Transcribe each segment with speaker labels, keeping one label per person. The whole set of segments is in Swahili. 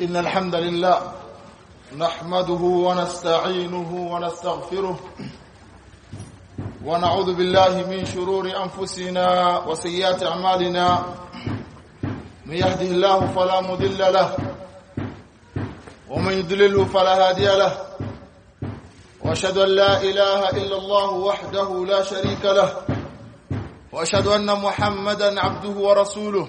Speaker 1: إن الحمد لله نحمده ونستعينه ونستغفره ونعوذ بالله من شرور أنفسنا وسيئات أعمالنا من يهده الله فلا مضل له ومن يضلله فلا هادي له وأشهد أن لا إله إلا الله وحده لا شريك له وأشهد أن محمدا عبده ورسوله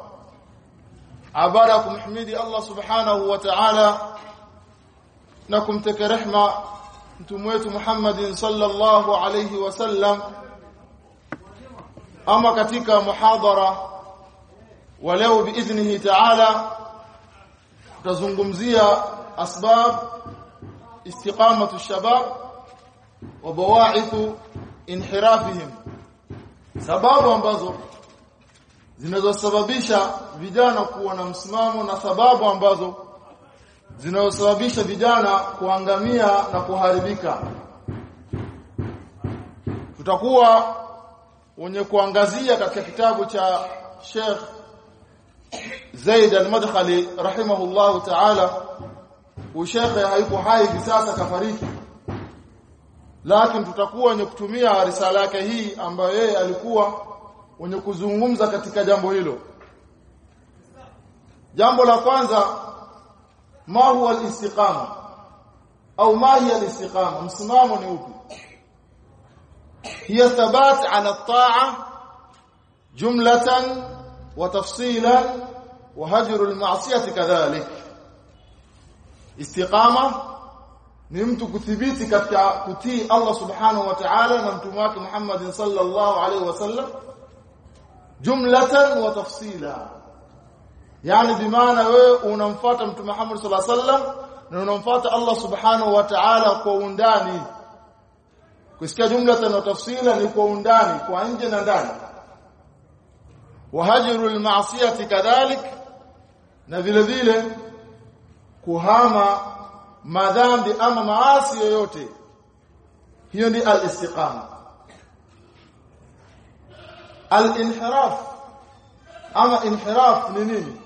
Speaker 1: عباركم حميدي الله سبحانه وتعالى نكم تكرحمة متمويت محمد صلى الله عليه وسلم ama katika muhadhara wa leo biidhnihi ta'ala tutazungumzia asbab istiqamatu shabab wa bawa'ithu inhirafihim sababu ambazo zinazosababisha vijana kuwa na msimamo na sababu ambazo zinazosababisha vijana kuangamia na kuharibika. Tutakuwa wenye kuangazia katika kitabu cha Sheikh Zaid al-Madkhali rahimahullahu ta'ala. Ushekhe hayuko hai hivi sasa kafariki. Lakini tutakuwa wenye kutumia risala yake hii ambayo yeye alikuwa wenye kuzungumza katika jambo hilo. Jambo la kwanza ma huwa al-istiqama? Au ma hiya al-istiqama? Msimamo ni upi? Hiya thabat ala at-ta'a jumlatan wa tafsilan wa hajru al-ma'siyati kadhalik. Istiqama ni mtu kuthibiti katika kutii Allah subhanahu wa ta'ala na mtume wake Muhammad sallallahu alaihi wasallam jumlatan wa tafsila. Yani bimaana wewe unamfuata mtume Muhammad sallallahu alaihi wasallam na unamfuata Allah subhanahu wa ta'ala kwa undani. Kusikia jumlatan wa tafsila ni kwa undani kwa nje na ndani. Wahajru almaasiyati kadhalik na vile vile kuhama madhambi ama maasi yoyote. Hiyo ni al-istiqama الانحراف. أما انحراف لمين؟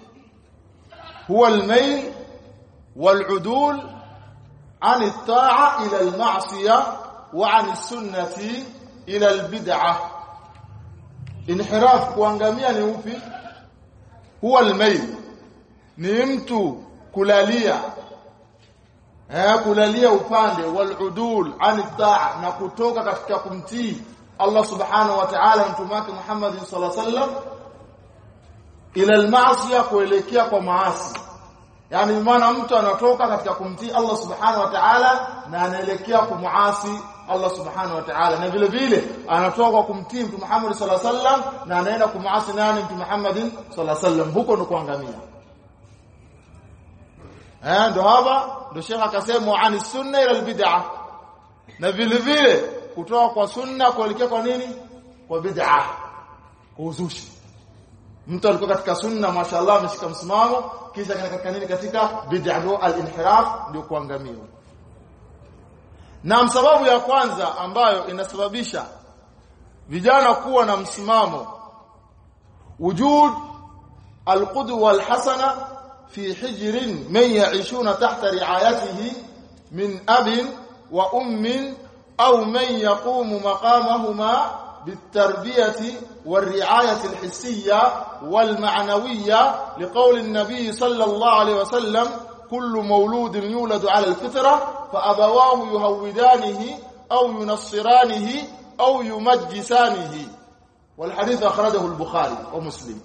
Speaker 1: هو الميل والعدول عن الطاعة إلى المعصية وعن السنة إلى البدعة. انحراف كوانغاميا ني هو الميل. نمت كلاليا ها كلاليا عن الطاعة. نكتوكا كاتيكا كمتي. Allah subhanahu wa ta'ala mtume wake Muhammad sallallahu alaihi wasallam ila almaasiya kuelekea kwa maasi. Yani maana mtu anatoka katika kumtii Allah subhanahu wa ta'ala na anaelekea kumuasi Allah subhanahu wa ta'ala. Na vile vile anatoka kumtii mtume Muhammad sallallahu alaihi wasallam na anaenda kumuasi nani mtume Muhammad sallallahu alaihi wasallam? Huko ndo kuangamia. Eh ndo hapa ndo shekha akasema ani sunna ila bid'ah na vile vile kutoka kwa sunna kuelekea kwa nini? Kwa bid'a. Kwa uzushi. Mtu alikuwa katika sunna mashallah ameshika msimamo kisha katika nini? Katika bid'a. Ndo al-inhiraf ndio kuangamia. Na sababu ya kwanza ambayo inasababisha vijana kuwa na msimamo wujud alqudwa alhasana fi hijrin man ya'ishuna tahta ri'ayatihi min abin wa ummin أو من يقوم مقامهما بالتربية والرعاية الحسية والمعنوية لقول النبي صلى الله عليه وسلم كل مولود يولد على الفطرة فأبواه يهودانه أو ينصرانه أو يمجسانه. والحديث أخرجه البخاري ومسلم.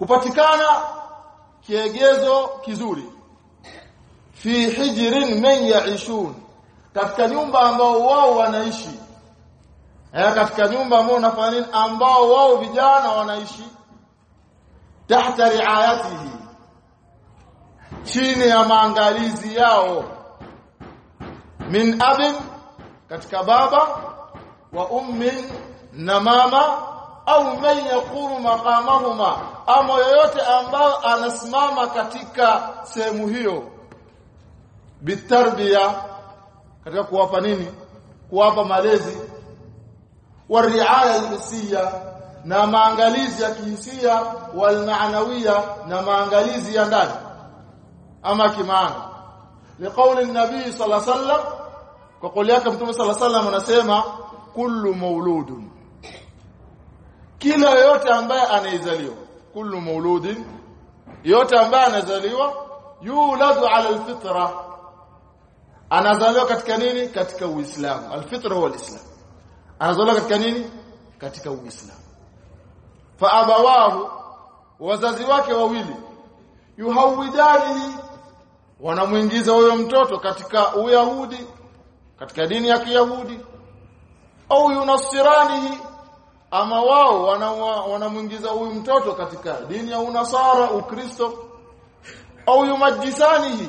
Speaker 1: كبتكانا كيجيزو كزوري في حجر من يعيشون. Katika nyumba ambao wao wanaishi. Eh katika nyumba ambao unafanya nini? Ambao wao vijana wanaishi. Tahta riayatihi. Chini ya maangalizi yao. Min abin katika baba wa ummin na mama au man yaqumu maqamahuma. Ama yoyote ambao anasimama katika sehemu hiyo. Bitarbiya katika kuwapa nini? Kuwapa malezi. Wa riaya alhisiya na maangalizi ya kihisia. Wal maanawiya na maangalizi ya ndani. Ama kimaana. Liqauli nabii sallallahu wasallam kwa kauli yake mtume sallallahu alaihi wasallam anasema kullu mauludun kila yote ambaye anaizaliwa kullu mauludin yote ambaye anazaliwa yuladu ala alfitra anazaliwa katika nini? Katika uislamu. Alfitra huwa alislam. Anazaliwa katika nini? Katika uislamu. Fa abawahu wazazi wake wawili yuhawidani wanamuingiza huyo mtoto katika uyahudi katika dini ya kiyahudi au yunasiranihi ama wao wanamuingiza huyu mtoto katika dini ya unasara ukristo au yumajisanihi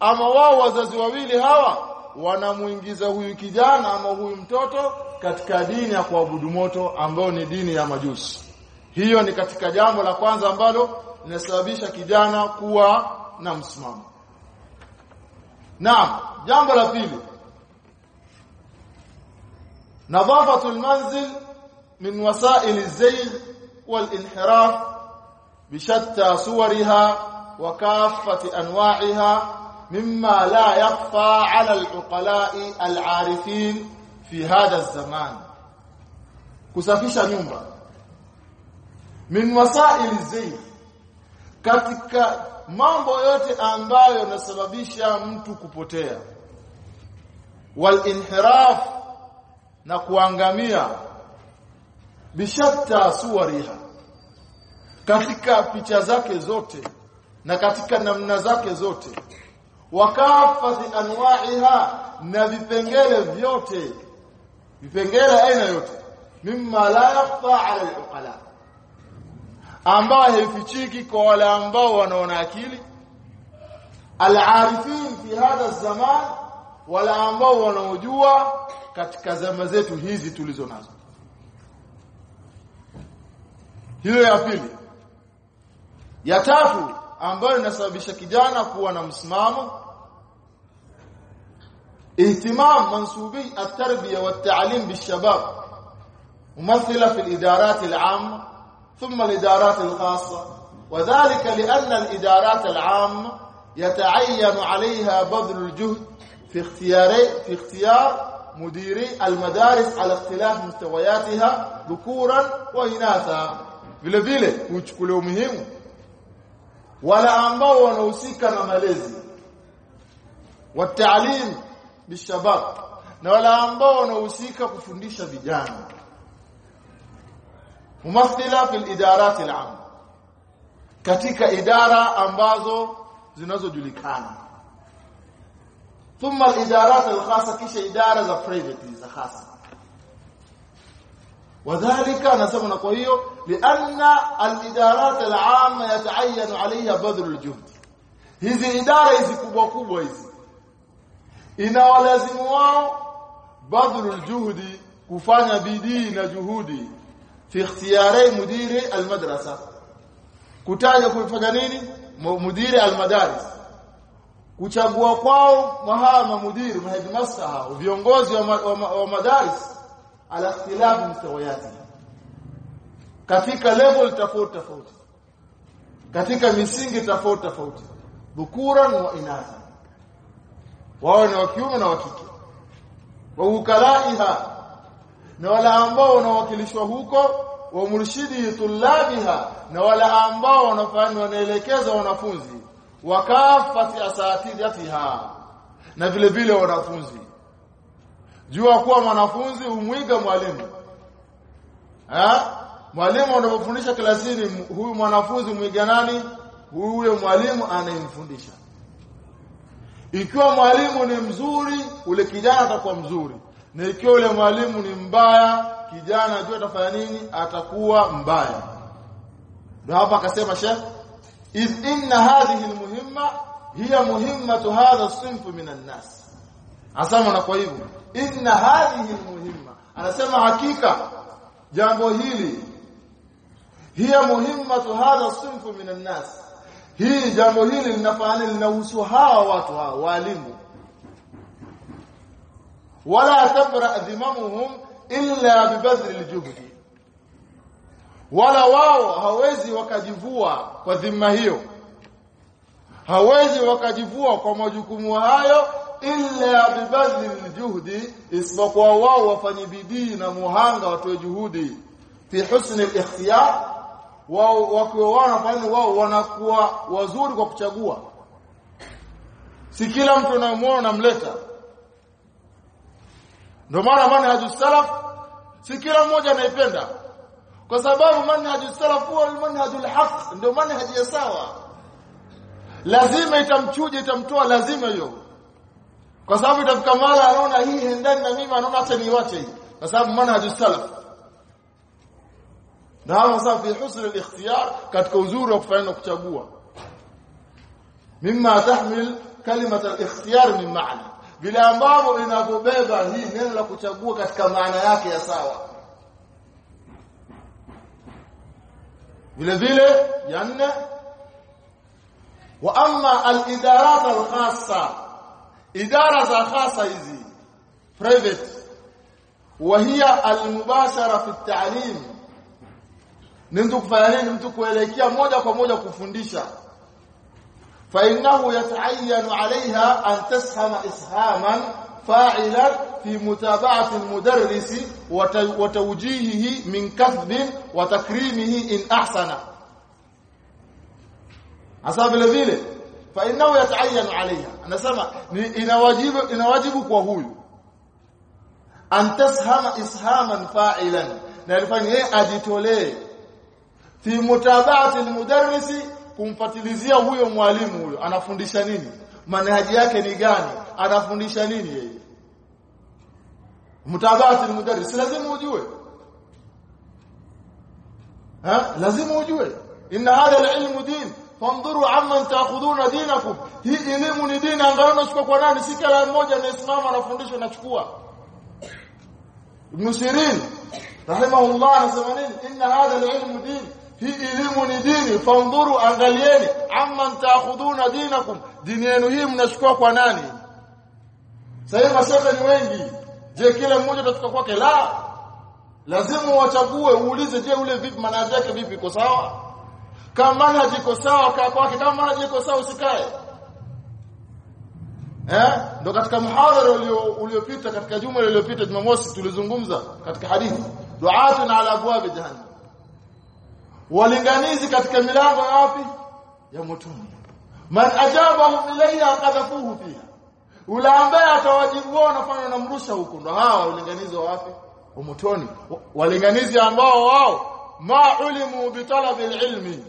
Speaker 1: ama wao wazazi wawili hawa wanamuingiza huyu kijana ama huyu mtoto katika dini ya kuabudu moto ambayo ni dini ya majusi hiyo ni katika jambo la kwanza ambalo linasababisha kijana kuwa na msimamo naam jambo la pili نظافه المنزل من وسائل الزيغ والانحراف بشتى صورها وكافه انواعها مما لا يخفى على العقلاء العارفين في هذا الزمان kusafisha nyumba min wasail zayg katika mambo yote ambayo yanasababisha mtu kupotea wal inhiraf na kuangamia bishatta suwariha katika picha zake zote na katika namna zake zote wakafati anwa'iha na vipengele vyote. Vipengele aina yote. Mimma la yakhfa ala al-uqala. Ambao haifichiki kwa wale ambao wanaona akili. Al-arifin fi hadha zaman wala ambao wanaojua katika zama zetu hizi tulizo nazo. Hiyo ya pili. Ya tatu ambayo inasababisha kijana kuwa na msimamo اهتمام منسوبي التربية والتعليم بالشباب ممثلة في الإدارات العامة ثم الإدارات الخاصة وذلك لأن الإدارات العامة يتعين عليها بذل الجهد في اختيار في اختيار مديري المدارس على اختلاف مستوياتها ذكورا واناثا. Vilevile huchukulia umuhimu wale ambao wanahusika na malezi. والتعليم bishabab na wala ambao wanahusika kufundisha vijana. Mumathila fil idarat al'am katika idara ambazo zinazojulikana. Thumma idarat al-khassa kisha idara za private za khasa. Wadhālika anasema na kwa hiyo lianna al-idarat al-'amma yata'ayyanu 'alayha badhlu al-juhd hizi idara hizi kubwa kubwa hizi inawalazimu wao badhulul juhudi kufanya bidii na juhudi. Fi ikhtiyari mudiri almadrasa. Kutaja kufanya nini? Mudiri almadaris. Kuchagua kwao mahama mudiri mahadmasa viongozi wa, ma, wa, wa madaris ala ikhtilaf mustawayati katika level tofauti tofauti. Katika misingi tofauti tofauti. Dhukuran wa inatha wao ni wa kiume na wa kike. Wa ukalaiha. Na wala ambao wanawakilishwa huko wa murshidi tulabiha na wala ambao wanafanya wanaelekeza wanafunzi. Wakafati asatidatiha. Na vile vile wanafunzi. Jua kuwa mwanafunzi umwiga mwalimu. Mwalimu anapofundisha klasini huyu mwanafunzi mwiga nani? Huyu mwalimu anayemfundisha ikiwa mwalimu ni mzuri ule kijana atakuwa mzuri. Na ikiwa ule mwalimu ni mbaya kijana ajue atafanya nini atakuwa mbaya. Ndio hapa akasema Sheikh iz inna hadhihi almuhimma hiya muhimmatu hadha sinfu minan nas asema na kwa hivyo inna hadhihi almuhimma. Anasema hakika jambo hili hiya muhimmatu hadha minan nas hii jambo hili linafanya linahusu hawa watu hawa walimu. Wala tabra dhimamuhum illa bibadhli aljuhdi wala wao hawezi wakajivua kwa dhima hiyo. Hawezi wakajivua kwa majukumu hayo illa bibadhli aljuhdi isipokuwa wao wafanye bidii na muhanga watoe juhudi. Fi husni al-ikhtiyar wao wakioana wanafanya wao wanakuwa wazuri kwa kuchagua. Si kila mtu unayemwona unamleta. Ndio maana manhaju salaf si kila mmoja anaipenda. Kwa sababu manhaju salaf huwa manhajul haq ndio manhaji ya sawa. Lazima itamchuja itamtoa lazima hiyo. Kwa sababu itafika mara anaona hii hendani na mimi anaona acha niwache hii. Kwa sababu manhaju salaf na hapo sasa fi husn al-ikhtiyar katika uzuri wa kufanya kuchagua mimma tahmil kalimat al-ikhtiyar min ma'na vile ambavyo inavyobeba hii neno la kuchagua katika maana yake ya sawa vile vile ya wa amma al-idarat al-khassa idara za khassa hizi private وهي المباشره في التعليم ni mtu kufanya nini? Mtu kuelekea moja kwa moja kufundisha. Fa innahu yata'ayyanu 'alayha an tashama ishaman fa'ilan fi mutaba'ati al-mudarris wa tawjihihi min kasbin wa takrimihi in ahsana. Hasa vile vile fa innahu yata'ayyanu 'alayha. Anasema inawajibu inawajibu kwa huyu. An tashama ishaman fa'ilan. Na alifanya yeye ajitolee fi mutaba'ati almudarrisi kumfatilizia huyo mwalimu huyo. Anafundisha nini? Manhaji yake ni gani? Anafundisha nini yeye? Mutaba'ati almudarris lazima ujue. Ha? Lazima ujue. Inna hadha alilmu din. Fandhuru amman ta'khuduna dinakum. Hi elimu ni dini angalau nasikwa kwa nani? Si kila mmoja anayesimama anafundisha anachukua Ibn Sirin rahimahullah anasema nini? Inna hadha alilmu din hii elimu ni dini. Fandhuru angalieni. Amma taakhuduna dinakum. Dini yenu hii mnachukua kwa nani? Sasa mashaka ni wengi. Je kila mmoja atachukua kwake? La. Lazima wachague uulize je ule vipi manhaji yake vipi iko sawa? Kama manhaji iko sawa kaa kwake kama manhaji iko sawa usikae. Eh? Ndo katika muhadhara uliopita katika juma iliyopita Jumamosi tulizungumza katika hadithi. Du'atun ala abwab jahannam walinganizi katika milango ya wapi? Ya motoni man ajabahu ilayha qadhafuhu fiha. Ule ambaye atawajibu wao nafanya namrusha huko ndo hawa walinganizi wa wapi? Wa motoni walinganizi ambao wao ma ulimu bi bitalabi ilmi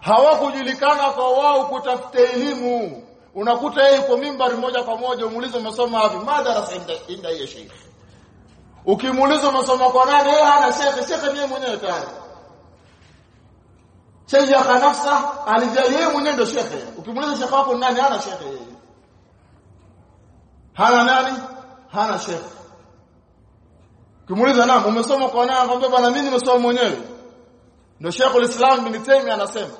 Speaker 1: hawakujulikana kwa wao kutafuta elimu. Unakuta yeye kwa mimbari moja kwa moja umuulize umesoma wapi? Madarasa inda, ya sheikh. Ukimuuliza umesoma kwa nani yeye hana sheikh. Ni mwenyewe tayari Sheikh nafsa alijali yeye mwenyewe ndio shekhe. Ukimuuliza shekhe wako nani hana shekhe yeye. Hana nani? Hana shekhe. Ukimuuliza nani umesoma kwa nani anakuambia bwana mimi nimesoma mwenyewe. Ndio Sheikh ulislam bin Taymiyyah anasema.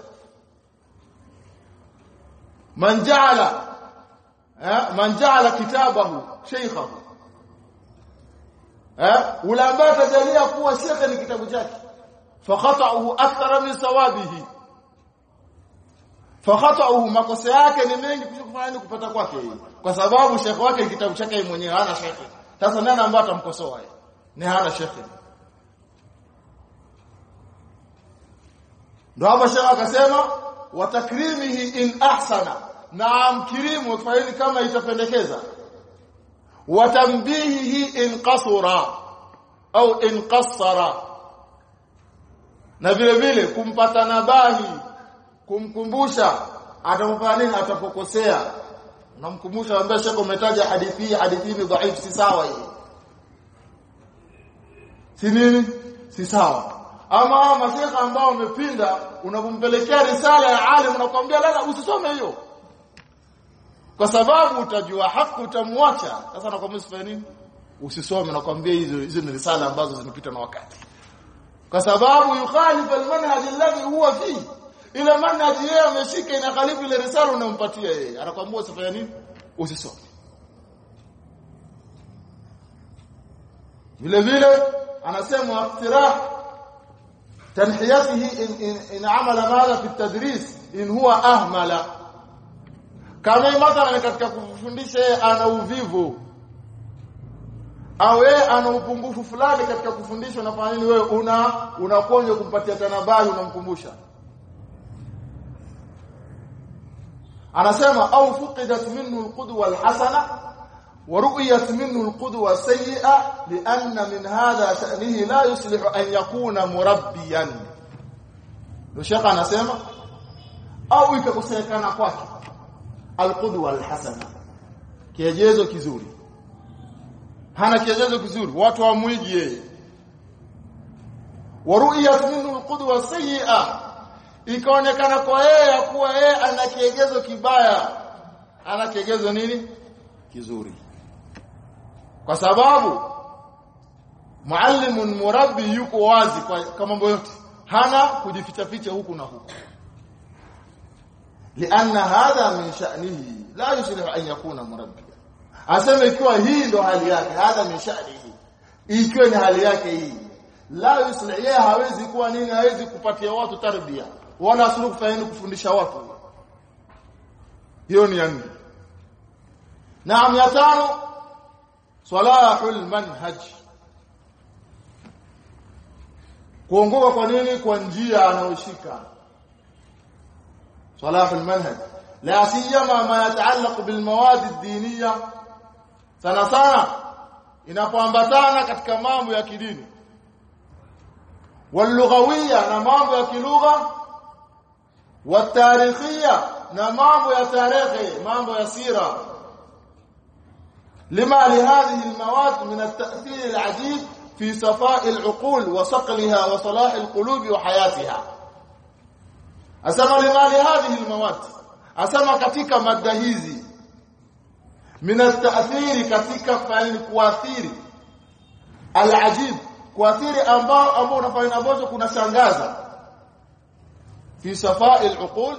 Speaker 1: Man ja'ala eh man ja'ala kitabahu sheikhahu Eh ule ambaye atajalia kuwa shekhe ni kitabu chake. فخطأه أكثر من ثوابه فخطأه makosa yake ni mengi kufanya kupata kwake kwa sababu shekhi wake kitabu chake mwenyewe hana shekhi sasa nani ambaye atamkosoa yeye ni hana shekhi ndio hapa shekhi akasema wa takrimihi in ahsana na mkirimu faili kama itapendekeza wa tambihihi in qasura au in qassara na vile vile kumpata nabahi kumkumbusha atapofanya nini atapokosea? Namkumbusha ambaye shaka umetaja hadithi hii hadithi ni dhaifu si sawa hii? Si nini? Si sawa. Ama mashaka ambao wamepinda unapompelekea risala ya alim unakwambia lala usisome hiyo. Kwa sababu utajua haki utamwacha. Sasa nakwambia usifanye nini? Usisome nakwambia hizo hizo ni risala ambazo zimepita na wakati kwa sababu yukhalifu almanhaj alladhi huwa fi. Ila manhaji yeye ameshika inakhalifu ile risala unampatia yeye. Anakwambia usifanye nini? Usisome. Vile vile anasema iqtirah tanhiyatihi in, in, in amala madha fi tadris in huwa ahmala. Kama mathalan katika kufundisha ana uvivu au yeye ana upungufu fulani katika kufundisha unafanya nini wewe? Una unakonja kumpatia tanabahi unamkumbusha. Anasema au fuqidat minhu alqudwa alhasana wa ru'yat minhu alqudwa sayyi'a lianna min hadha sha'nihi la yuslihu an yakuna murabbiyan. Shaka anasema au ikakosekana kwake alqudwa alhasana. Kiajezo kizuri hana kigezo kizuri. Watu wamwiji yeye. Wa ru'yat minhu alqudwa sayyi'a ikaonekana kwa yeye kuwa yeye ana kiegezo kibaya. Ana kiegezo nini? Kizuri. Kwa sababu muallimun murabbi yuko wazi kwa, kwa mambo yote. Hana kujificha ficha huku na huku. Lianna hadha min sha'nihi la yusrihu an yakuna murabbiya asema ikiwa hii ndo hali yake hadha min sha'nihi ikiwa ni hali yake hii. La yuslihu yeye hawezi kuwa nini hawezi kupatia watu tarbia. Wala asulu kufanya kufundisha watu? Hiyo ni yani naam ya tano salahul manhaj. Kuongoka kwa nini? Kwa njia anayoshika. La siyama ma yataallaq bil mawadi ad-diniyya sana sana inapoambatana katika mambo ya kidini walughawia na mambo ya kilugha watarikhia na mambo ya tarehe mambo ya sira لما لهذه المواد من التأثير العجيب في صفاء العقول وصقلها وصلاح القلوب وحياتها أسمى لما لهذه المواد أسمى katika mada hizi min at-ta'thir katika fani kuathiri alajib kuathiri ambao ambao unafanya ambacho kunashangaza. Fi safai al-uqul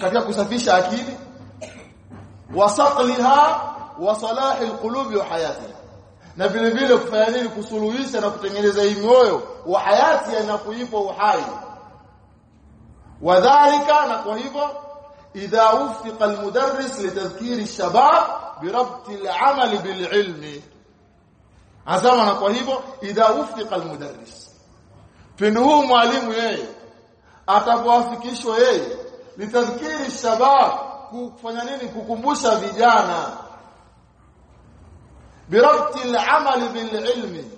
Speaker 1: katika kusafisha akili. Wasaqliha wa salah al-qulub wa hayatiha na vile vile kufanya nini? Kusuluhisha na kutengeneza imoyo wa hayati na kuipa uhai. Wadhālika na kwa hivyo idha ufiqa almudarris litadhkiri ash-shabab birabti al-amali bil-ilmi. Azama na kwa hivyo idha wuffiqa al-mudarris. Huu mwalimu yeye atapoafikishwa yeye litadhkiri shabab kufanya nini? Kukumbusha vijana. Birabti al-amali bil-ilmi.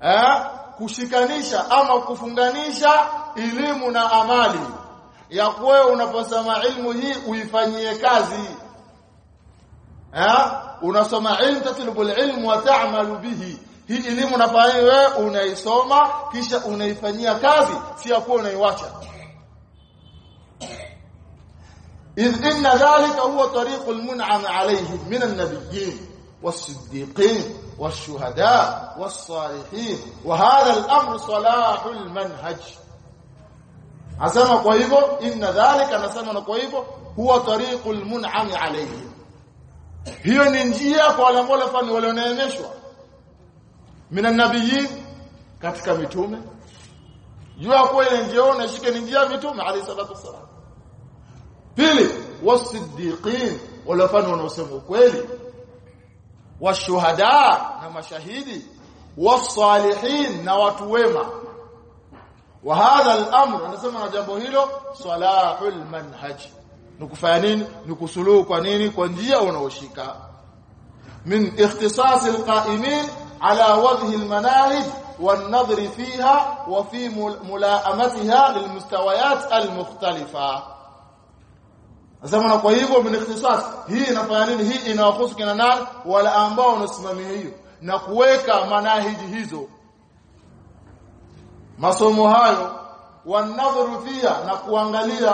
Speaker 1: Eh? Kushikanisha ama kufunganisha elimu na amali. Ya kuwa unaposema ilmu hii uifanyie kazi eh unasoma ilmu tatlubu al-ilm wa ta'malu bihi hii elimu unafanya wewe unaisoma kisha unaifanyia kazi si unaiwacha إذ إن ذلك هو طريق المنعم عليه من النبيين والصديقين والشهداء والصالحين وهذا الأمر صلاح المنهج inna dhalika anasema na kwa hivyo huwa tariqul mun'am alayhi hiyo ni njia kwa wale ambao walioneemeshwa. Minan nabiyyin katika mitume. Jua kwa ile njia unashike ni njia mitume alayhi salatu wasalam pili wasiddiqin wale fani wanaosema ukweli. Washuhada na mashahidi. Wasalihin na watu wema. Wa hadha al-amr anasema na jambo hilo salahul manhaj ni kufanya nini ni kusuluhu kwa nini kwa njia unaoshika min ikhtisas al-qa'imin ala wajhi al-manahij والنظر فيها وفي ملائمتها للمستويات المختلفه Nasema kwa hivyo min ikhtisas hii inafanya nini hii inawahusu kina nani wala ambao wanasimamia hiyo na kuweka manahiji hizo masomo hayo wanadhuru pia na kuangalia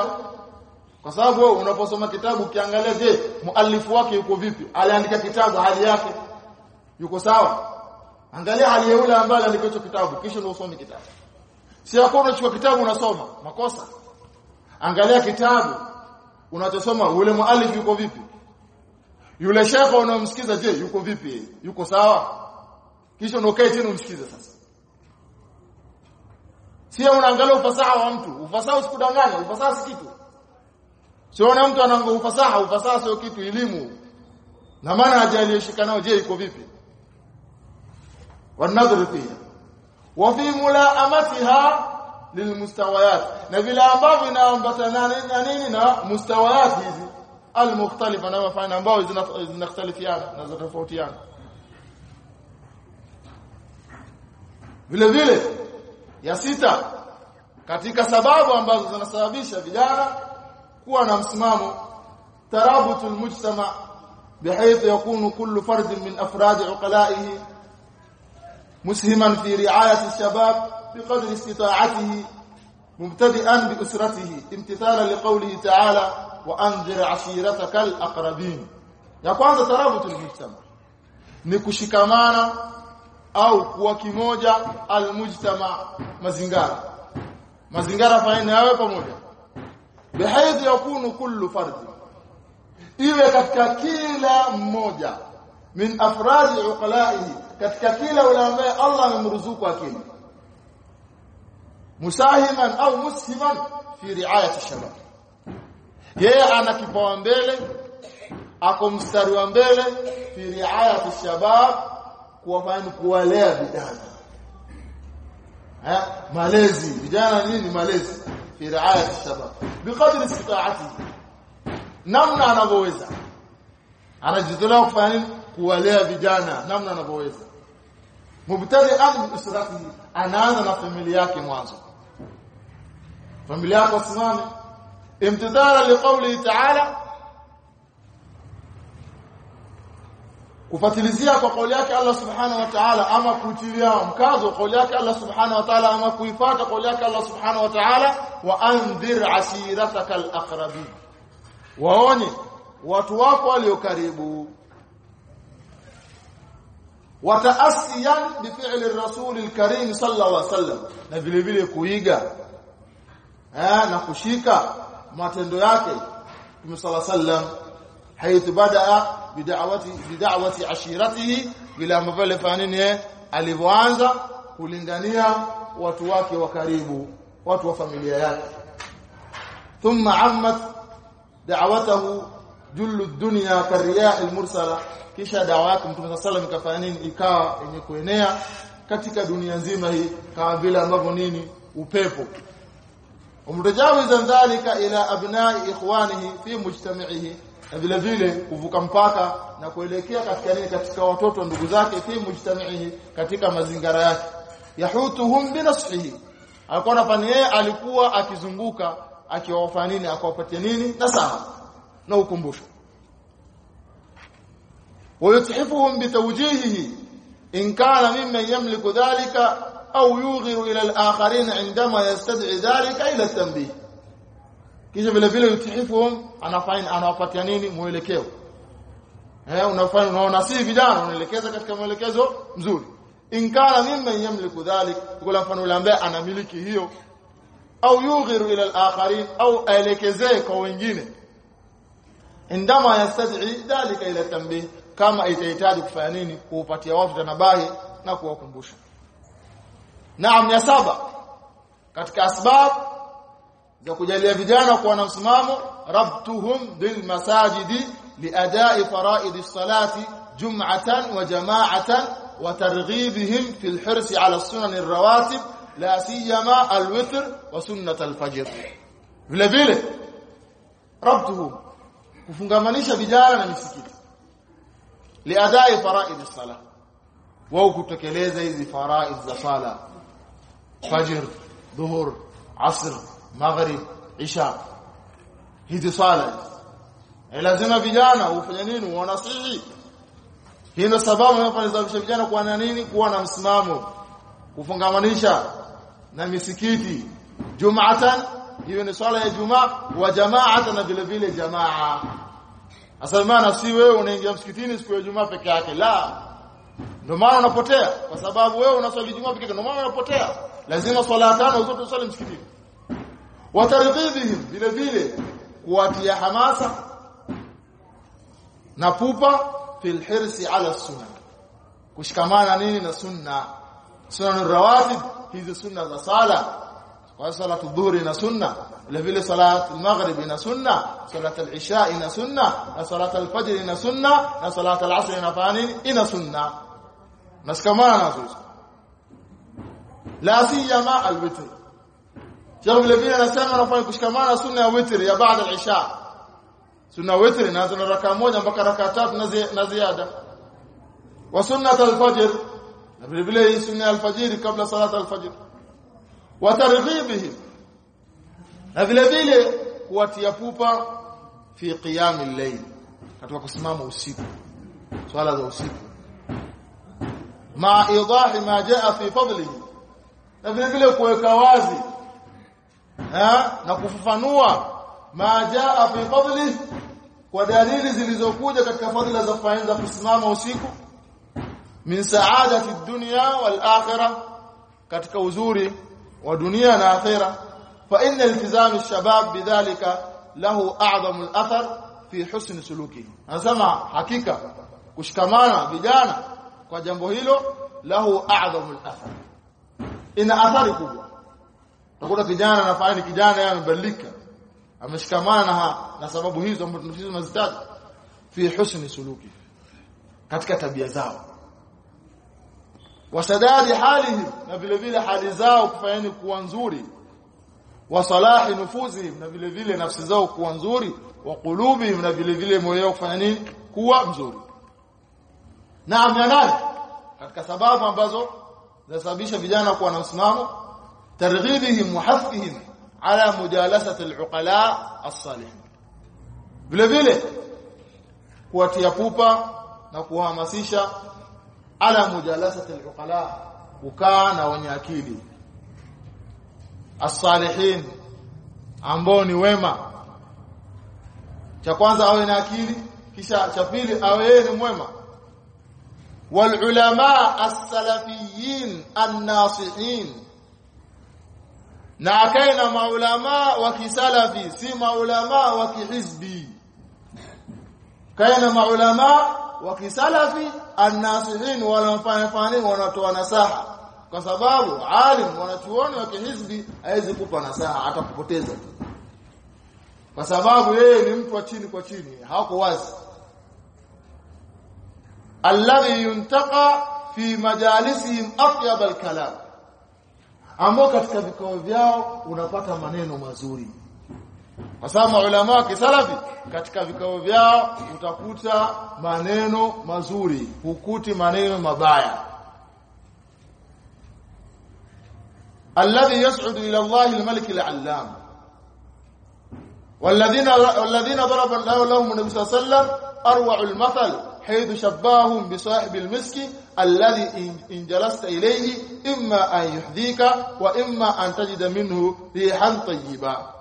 Speaker 1: kwa sababu wewe unaposoma kitabu ukiangalia je muallifu wake yuko vipi? Aliandika kitabu hali yake yuko sawa? Angalia hali ya yule ambaye aliandika hicho kitabu kisha usome kitabu. Si yako unachukua kitabu unasoma. Makosa. Angalia kitabu unachosoma yule muallifu yuko vipi? Yule shekha unamsikiza je yuko vipi? Yuko sawa? Kisha unokae chini umsikize sasa. Sio unaangalia ufasaha wa mtu. Ufasaha usikudanganya ufasaha si kitu siona mtu anaanga ufasaha ufasaha sio kitu elimu. Na maana haja aliyeshika nao je iko vipi? Wanadhuru pia wa fi mulaamatiha lilmustawayat. Na vile ambavyo inaambatana na nini na mustawayat hizi almukhtalifa na mafana ambao zinakhtalifiana na zinatofautiana. Vile vile ya sita katika sababu ambazo zinasababisha vijana kuwa na msimamo tarabutu almujtama بحيث يكون كل فرد من افراد عقلائه مسهما في رعايه الشباب بقدر استطاعته مبتدئا باسرته امتثالا لقوله تعالى وانذر عشيرتك الاقربين يا كwanza ترابط المجتمع نكشكمانا أو كوا كيموجا المجتمع مزينغارا مزينغارا فاين ياوي pamoja. Bihaidhi yakunu kullu fard iwe katika kila mmoja min afradi uqalaihi katika kila yule ambaye Allah amemruzuku akili musahiman au mushiman fi riayati shabab yeye ana kipao mbele ako mstari wa mbele fi riayati shabab kuwafanya kuwalea vijana eh? Malezi. Vijana nini malezi? Fi riayat shabab. Biqadri istitaati namna anavyoweza. Anajitolea kufanya kuwalea vijana namna anavyoweza. Mubtadi an usrati anaanza na familia yake mwanzo. Familia yako simame imtidara liqawli ta'ala kufatilizia kwa kauli yake Allah subhanahu wa ta'ala ama kutilia mkazo kauli yake Allah subhanahu wa ta'ala ama kuifuata kauli yake Allah subhanahu wa ta'ala wa anzir ashirataka alaqrabin waonye watu wako walio karibu wataasiyan bifi'li ar-rasul al-karim sallallahu alaihi wasallam na vile vile kuiga eh na kushika matendo yake Mtume sallallahu alaihi wasallam haithu badaa bid'awati bid'awati ashiratihi bila mabale fanini nini alivyoanza kulingania watu wake wa karibu watu wa familia yake. Thumma ammat da'watahu jullu dunya kariya almursala kisha dawa yake Mtume sallallahu ikafanya nini? Ikawa yenye kuenea katika dunia nzima hii kama vile ambavyo nini? Upepo. Umtajawiza dhalika ila abnai ikhwanihi fi mujtami'ihi na vile vile kuvuka mpaka na kuelekea katika nini katika watoto ndugu zake fi mujtami'ihi katika mazingara yake yahutuhum binashihi alikuwa anafanya yeye alikuwa akizunguka akiwafanya nini akawapatia nini nasaha na ukumbusho ويتحفهم بتوجيهه إن كان ممن يملك ذلك أو يوغر إلى الآخرين عندما يستدعي ذلك إلى التنبيه kisha vile vile yutihifuhum anafanya anawapatia nini? Mwelekeo. Eh unafanya unaona si vijana unaelekeza katika mwelekezo mzuri. Inkana mimman yamliku dhalik kula mfano yule anamiliki hiyo au yughiru ila al-akharin au aelekezee kwa wengine. Indama yastad'i dhalika ila tanbih kama itahitaji kufanya nini? Kuupatia watu tanabahi na kuwakumbusha. Naam ya saba. Katika asbab za kujalia vijana kuwa na msimamo rabtuhum bil masajidi liadai faraid as-salati jum'atan wa jama'atan wa targhibihim fil hirs ala sunan ar-rawatib la siyama alwitr wa sunnat alfajr vile vile rabtuhu kufungamanisha vijana na misikiti liadai faraid as-salah wao kutekeleza hizi faraid za sala fajr dhuhur asr maghrib isha. Hizi sala e lazima vijana ufanye nini? Wanasihi hii ndio sababu inafanya vijana kuwa na nini? Kuwa na msimamo. Kufungamanisha na misikiti. Jumatan hiyo ni swala ya jumaa wa jamaata na vile vile jamaa. Asalmana si wewe unaingia msikitini siku ya jumaa peke yake la. Ndio maana unapotea. Kwa sababu wewe unaswali jumaa peke yake ndio maana unapotea. Lazima swala tano zote usali msikitini watarghibihim vile vile kuwatia hamasa na pupa fil hirsi ala sunna kushikamana nini na sunna sunna rawatib hizi sunna za sala kwa salatu dhuhri na sunna vile vile salat al-maghrib ina sunna salat al-isha ina sunna na salat al-fajr ina sunna na salat al-asr ina fani ina sunna nashikamana nazo la siyama al-witr Sheikh vile vile anasema anafanya kushikamana sunna ya witr ya baada al-isha sunna witr inaanza na raka moja mpaka raka tatu na ziada wa sunnat al-fajr na vile vile hii sunna al-fajr kabla salat al-fajr wa targhibihim na vile vile kuwatia pupa fi qiyam al-layl katika kusimama usiku swala za usiku ma idahi ma jaa fi fadlihi na vile vile kuweka wazi? Na kufafanua. Ma jaa fi fadli kwa dalili zilizokuja katika fadhila za faida kusimama usiku. Min saadati dunya wal akhirah katika uzuri wa dunia na akhirah. Fa inna iltizam ash-shabab bidhalika lahu a'zamu al-athar fi husn sulukihi anasema hakika kushikamana vijana kwa jambo hilo lahu a'zamu al-athar. Ina athari kubwa utakuta kijana anafanya ni kijana yeye amebadilika. Ameshikamana na, na sababu hizo ambazo tunazitaja fi husni suluki. Katika tabia zao. Wasadadi halihim na vile vile hali zao kufanyeni kuwa nzuri. Wa salahi nufuzihim na vile vile nafsi zao kuwa nzuri. Wa qulubihim na vile vile moyo kufanya nini kuwa mzuri. Naam ya nani? Katika sababu ambazo zinasababisha vijana kuwa na msimamo targhibihim wa hafihim ala mujalasati al-uqala as-salihin vile vile kuwatia pupa na kuhamasisha ala mujalasati al-uqala kukaa na wenye akili. As-salihin ambao ni wema. Cha kwanza awe na akili kisha cha pili awe ni mwema. Wal ulama as-salafiyin an-nasihin na akae na maulama wa kisalafi si maulama wa kihizbi. Kae na maulama wa kisalafi an-nasihin wanafanya fani wanatoa nasaha. Kwa sababu alim wanachuoni wa kihizbi hawezi kupa nasaha atakupoteza kwa sababu yeye ni mtu wa chini kwa chini hako wazi. Alladhi yuntaqa fi majalisihim atyab al-kalam ambao katika vikao vyao unapata maneno mazuri kwa sababu ulama wa kisalafi katika vikao vyao utakuta maneno mazuri hukuti maneno mabaya alladhi yas'udu ila Allah al-malik al-allam والذين والذين ضرب الله لهم النبي صلى الله عليه وسلم اروع حيث شباهم بصاحب المسك الذي إن جلست إليه إما أن يحذيك وإما أن تجد منه ريحا طيبا.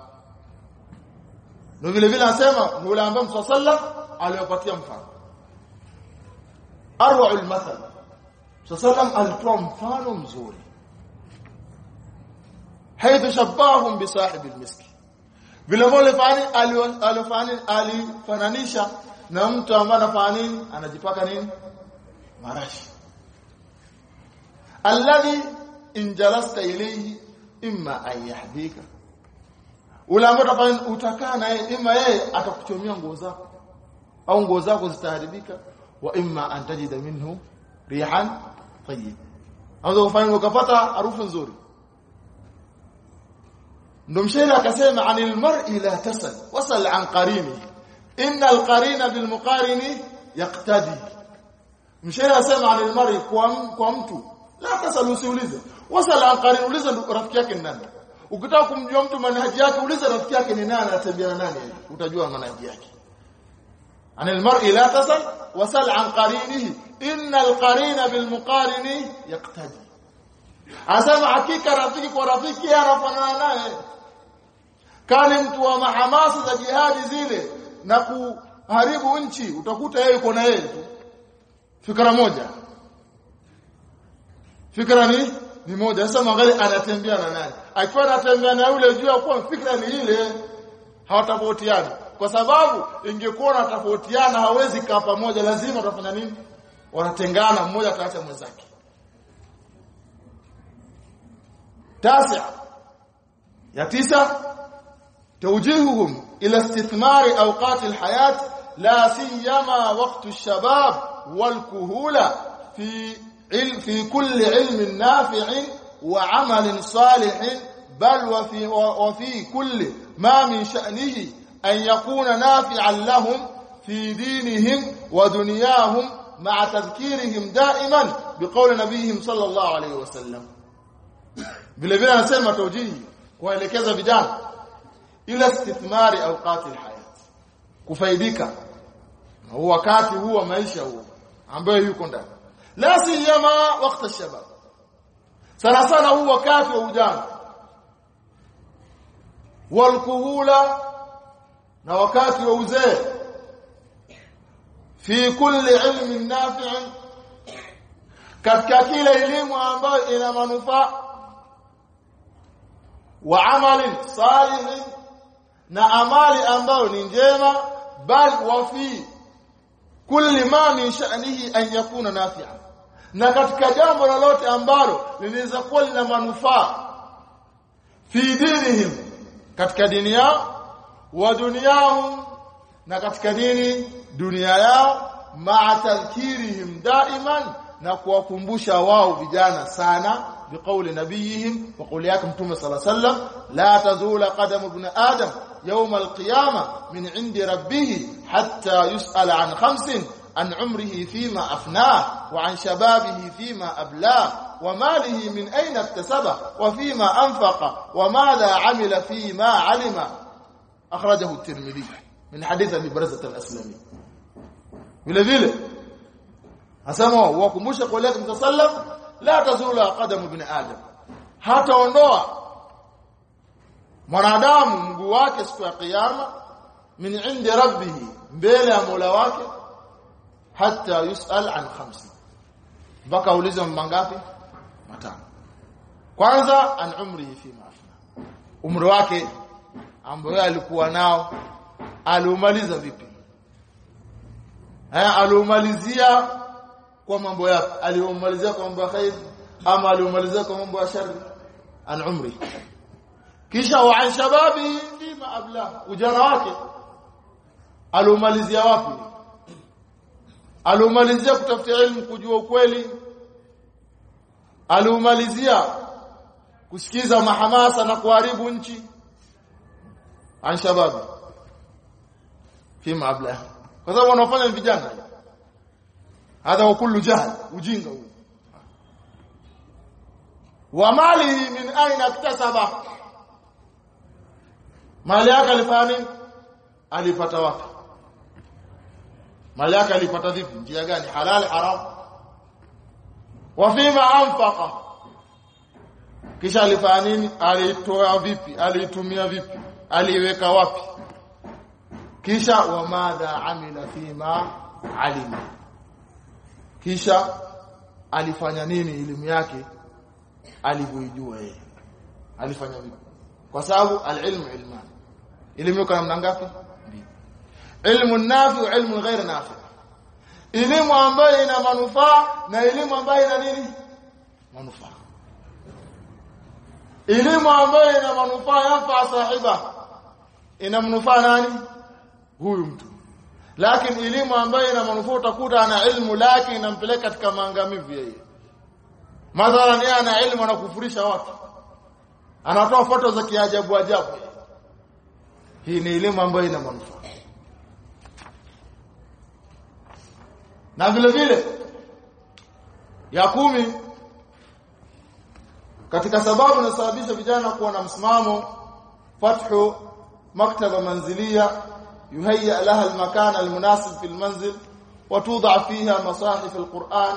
Speaker 1: نقول في الأسامة نقول أن بمسوى صلى على يوبة ينفع. أروع المثل. صلى الله مزوري. حيث شباهم بصاحب المسك. بلا مولي فاني ألي فاني ألي فنانيشا na mtu ambaye anafanya nini anajipaka nini marashi alladhi in jalasta ilayhi imma an yahdika ule ambaye utafanya utakaa naye ima yeye atakuchomea nguo zako au nguo zako zitaharibika wa imma an tajida minhu rihan tayyib au kufanya ukapata harufu nzuri ndo mshairi akasema anil mar'i la tasal wasal an qarini إن القرين بالمقارن يقتدي. مش أنا مشينا سمع للمرء قوم قومت لا تسألوا سوليزا وصل عن قرين وليزا رفكيك النانا وكتاكم يوم من هجياك وليزا رفكيك النانا أنا نانا وتجوا من هجياك عن المرء لا تسأل. وسل عن قرينه. إن القرين بالمقارن يقتدي. أسمع كيك رفيك ورفيك يا رفنانا. كان أنتوا مع ماسة جهاد زيلي na kuharibu nchi utakuta yeye yuko na yeye tu. Fikra moja. Fikra ni ni moja. Sasa mwangali anatembea na nani? Akiwa anatembea na yule juu ya kwa fikra ni ile. Hawatofautiana kwa sababu ingekuwa wanatofautiana hawezi kaa pamoja. Lazima watafanya nini? Wanatengana. Mmoja ataacha mwenzake. Tasa ya tisa توجيههم إلى استثمار أوقات الحياة لا سيما وقت الشباب والكهولة في علم في كل علم نافع وعمل صالح بل وفي وفي كل ما من شأنه أن يكون نافعا لهم في دينهم ودنياهم مع تذكيرهم دائما بقول نبيهم صلى الله عليه وسلم. vile vile anasema taujihi kuelekeza vijana ila istithmari awqati alhayat kufaidika huo wakati huo wa maisha huo ambayo yuko ndani la siyama wakati shabab sana sana huu wakati wa ujana walkuhula na wakati wa uzee fi kulli ilmin nafi'in katika kila elimu ambayo ina manufaa wa amalin salihin na amali ambayo ni njema bal wa fi kulli ma min sha'nihi an yakuna nafi'a. Na katika jambo lolote ambalo linaweza kuwa lina manufaa fi dinihim katika dini yao wa duniyahum na katika dini dunia yao ma'a tadhkirihim daiman na kuwakumbusha wao vijana sana biqauli nabiyihim wa qul yakum mtume sallallahu la tazula qadamu ibn adam يوم القيامه من عند ربه حتى يسال عن خمس عن عمره فيما افناه وعن شبابه فيما ابلاه وماله من اين اكتسبه وفيما انفق وماذا عمل فيما علم اخرجه الترمذي من حديث ابي برزه الاسلمي vile vile asema wakumbusha kwa lake mtasallam la tazula qadamu ibn adam. Hataondoa mwanadamu mguu wake siku ya kiyama min indi rabbih mbele ya Mola wake hata yusal an khamsi. Mpaka ulize mangapi? Matano. Kwanza an umrihi fi ma'afna. umri wake ambaye alikuwa nao aliumaliza vipi? Eh aliumalizia kwa mambo yake aliyomalizia kwa mambo ya khair ama aliyomalizia kwa mambo ya shari an umri. Kisha wa an shababi fima abla. Ujana wake. Aliumalizia wapi? Aliumalizia kutafuta elimu kujua ukweli. Aliumalizia kusikiza mahamasa na kuharibu nchi. An shababi. Fima abla. Kwa sababu wanaofanya vijana hadha kullu jahl ujinga huu wa mali min aina iktasaba. Mali yake alifanya nini? Alipata wapi? Mali yake alipata vipi? Njia gani? Halal haram? Wa fima anfaqa. Kisha alifanya nini? Alitoa vipi? Alitumia vipi? Aliweka wapi? Kisha wa madha amila fima alima kisha alifanya nini elimu yake? Alivyojua yeye. Alifanya vipi? Kwa sababu alilmu ilman. Elimu kana namna ngapi? Ilmu nafi wa ilmu ghair nafi. Elimu ambayo ina manufaa na elimu ambayo ina nini? Manufaa. Elimu ambayo ina manufaa yanfa sahiba. Ina manufaa nani? Huyu mtu lakini elimu ambayo ina manufaa utakuta ana ilmu lakini inampeleka katika maangamivu yeye. Madhara ni ana ilmu anakufurisha watu. Anatoa foto za kiajabu ajabu. Hii ni elimu ambayo ina manufaa. Na vile vile ya kumi katika sababu inasababisha vijana kuwa na msimamo fathu maktaba manzilia يهيئ لها المكان المناسب في المنزل وتوضع فيها مصاحف القرآن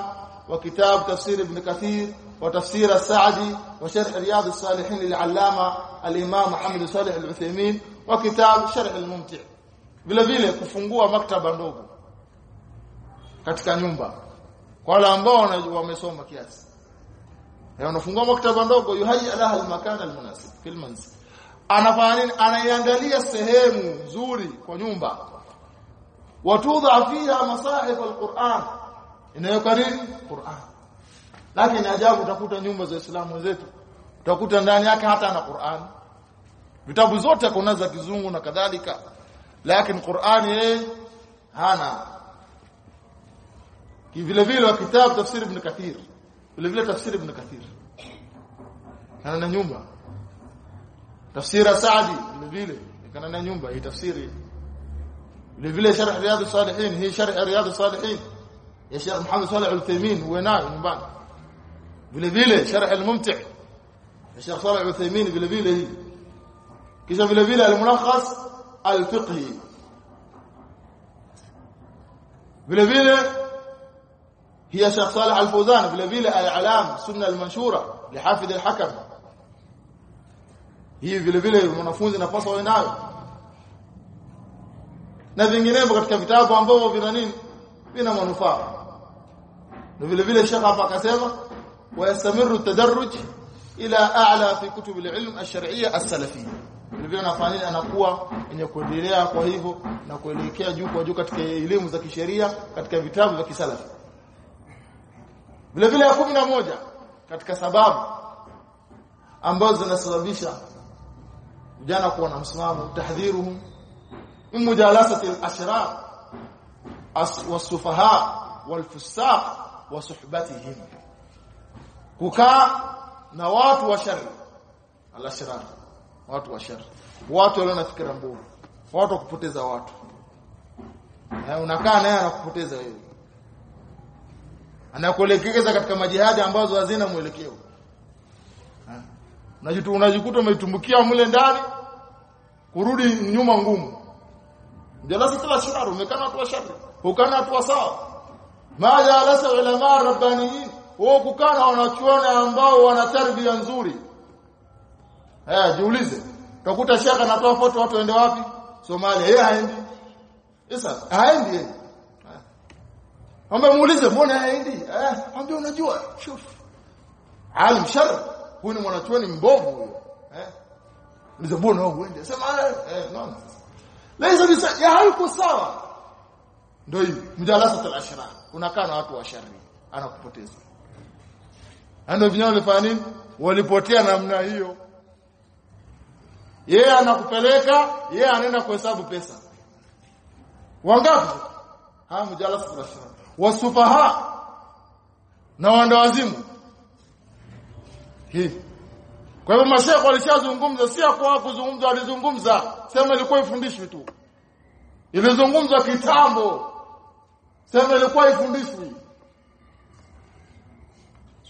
Speaker 1: وكتاب تفسير ابن كثير وتفسير السعدي وشرح رياض الصالحين للعلامة الإمام محمد صالح العثيمين وكتاب شرح الممتع بلا بلا kufungua maktaba ndogo katika nyumba kwa wale ambao wamesoma kiasi. Na unafungua maktaba ndogo yuhaji alaha almakana almunasib fil manzil. Anafanya nini? Anaiangalia sehemu nzuri kwa nyumba. Watudha fiha masahif alquran. Inayokariri Qur'an. Lakini ajabu utakuta nyumba za Uislamu wenzetu. Utakuta ndani yake hata na Qur'an. Vitabu zote kuna za kizungu na kadhalika. Lakini Qur'an yeye hana. Vile vile wa kitabu tafsiri ibn Kathir. Vile vile tafsiri ibn Kathir. Ana na nyumba tafsira Saadi vile vile kana na nyumba hii tafsiri vile vile sharh riyad salihin hii sharh riyad salihin ya Sheikh Muhammad Salih Al-Uthaymeen huwa nayo nyumbani vile vile sharh al-mumti' ya Sheikh Salih Al-Uthaymeen vile vile hii kisha vile vile al-mulakhas al-fiqhi vile vile هي شيخ صالح الفوزان vile vile al-alam sunna al-manshura lihafidh al-hakam hii vile vile mwanafunzi napaswa awe nayo. Na vinginevyo katika vitabu ambavyo vina nini? Vina manufaa. Na vile vile shekha hapa akasema wayastamiru tadarruj ila a'la fi kutub al-ilm ash-shar'iyya as-salafiyya vile vile anafanya anakuwa yenye kuendelea kwa hivyo na kuelekea juu kwa juu katika elimu za kisheria katika vitabu vya kisalafi. Vile vile ya moja katika sababu ambazo zinasababisha vijana kuwa na msimamo tahdhiruhum mujalasati al-ashrar as-sufaha wal-fusaq wa suhbatihim. Kukaa na watu wa shari al-ashrar watu wa shari watu walio na fikra mbovu watu wa kupoteza watu. Unakaa naye anakupoteza wewe. Anakuelekeza katika majihadi ambazo hazina mwelekeo. Unajikuta umetumbukia mle ndani kurudi nyuma ngumu jalasa kila sharu umekana tu wa shari ukana tu sawa ma jalasa ulama rabbaniyin wao kukana wanachuona ambao wana tarbia nzuri eh jiulize utakuta shaka anatoa foto watu waende wapi Somalia yeye haendi Isa haendi Amba muulize mbona haendi? Eh, ambe unajua. Shuf. Alim shar. Huyu ni mwanachuoni mbovu huyo. Eh. Bwana wewe uende? Sema eh no. Laisa bisa ya hayuko sawa. Ndio hivi. Mjalasa al-ashra. Unakaa na watu wa shari. Anakupoteza. Ndio vinyao walifanya nini? Walipotea namna hiyo. Yeye anakupeleka, yeye anaenda kuhesabu pesa. Wangapi? Ha mjalasa al-ashra wasufaha na wandawazimu hii kwa hivyo mashekhe walishazungumza si kwa kuzungumza walizungumza. Sema ilikuwa ifundishwi tu. Ilizungumzwa kitambo. Sema ilikuwa ifundishwi.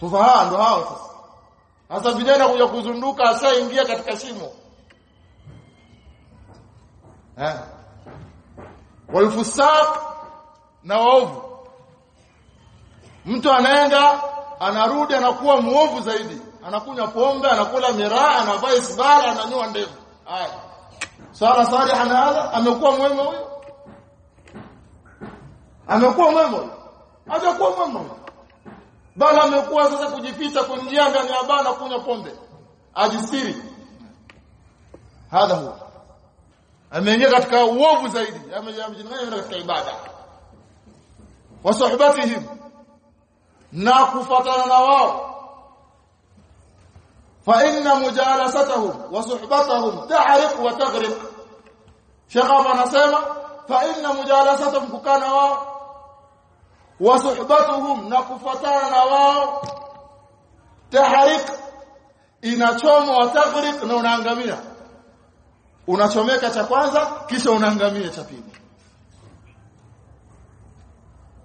Speaker 1: Sufaha ndo hao sasa. Sasa vijana kuja kuzunduka ashaingia katika shimo. Eh? Walfusaq na waovu. Mtu anaenda anarudi anakuwa muovu zaidi anakunywa pombe anakula miraa anavaa isbara ananyoa ndevu. Haya. Sara salih ana hadha amekuwa mwema huyo? Amekuwa mwema hajakuwa mwema bali amekuwa sasa kujificha kuingia ndani ya kunywa pombe. Ajisiri. Hadha huwa. Ameingia katika uovu zaidi. Amejinganya katika ibada. Wa sahbatihim na kufatana na wao فإن مجالستهم وصحبتهم تعرق وتغرق. شغب نسيما فإن مجالستهم كان واو وصحبتهم نقفتان واو. تحرق إن توم وتغرق نونا أنغمية unachomeka cha kwanza kisha unaangamia cha pili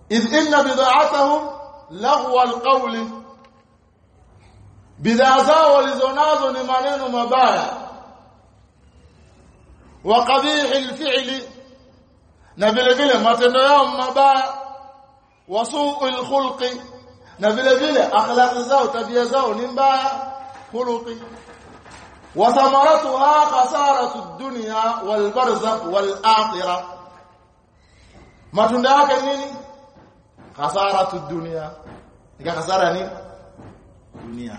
Speaker 1: idh inna bidaatahum lahwa alqawli bidhaa zao walizonazo ni maneno mabaya wa qabihi alfi'li na vile vile matendo yao mabaya wa su'ul khulqi na vile vile akhlaqi zao tabia zao ni mbaya khuluqi wa thamaratuha khasaratu ad-dunya wal barzakh wal akhirah matunda yake nini khasaratu ad-dunya nika khasara nini dunia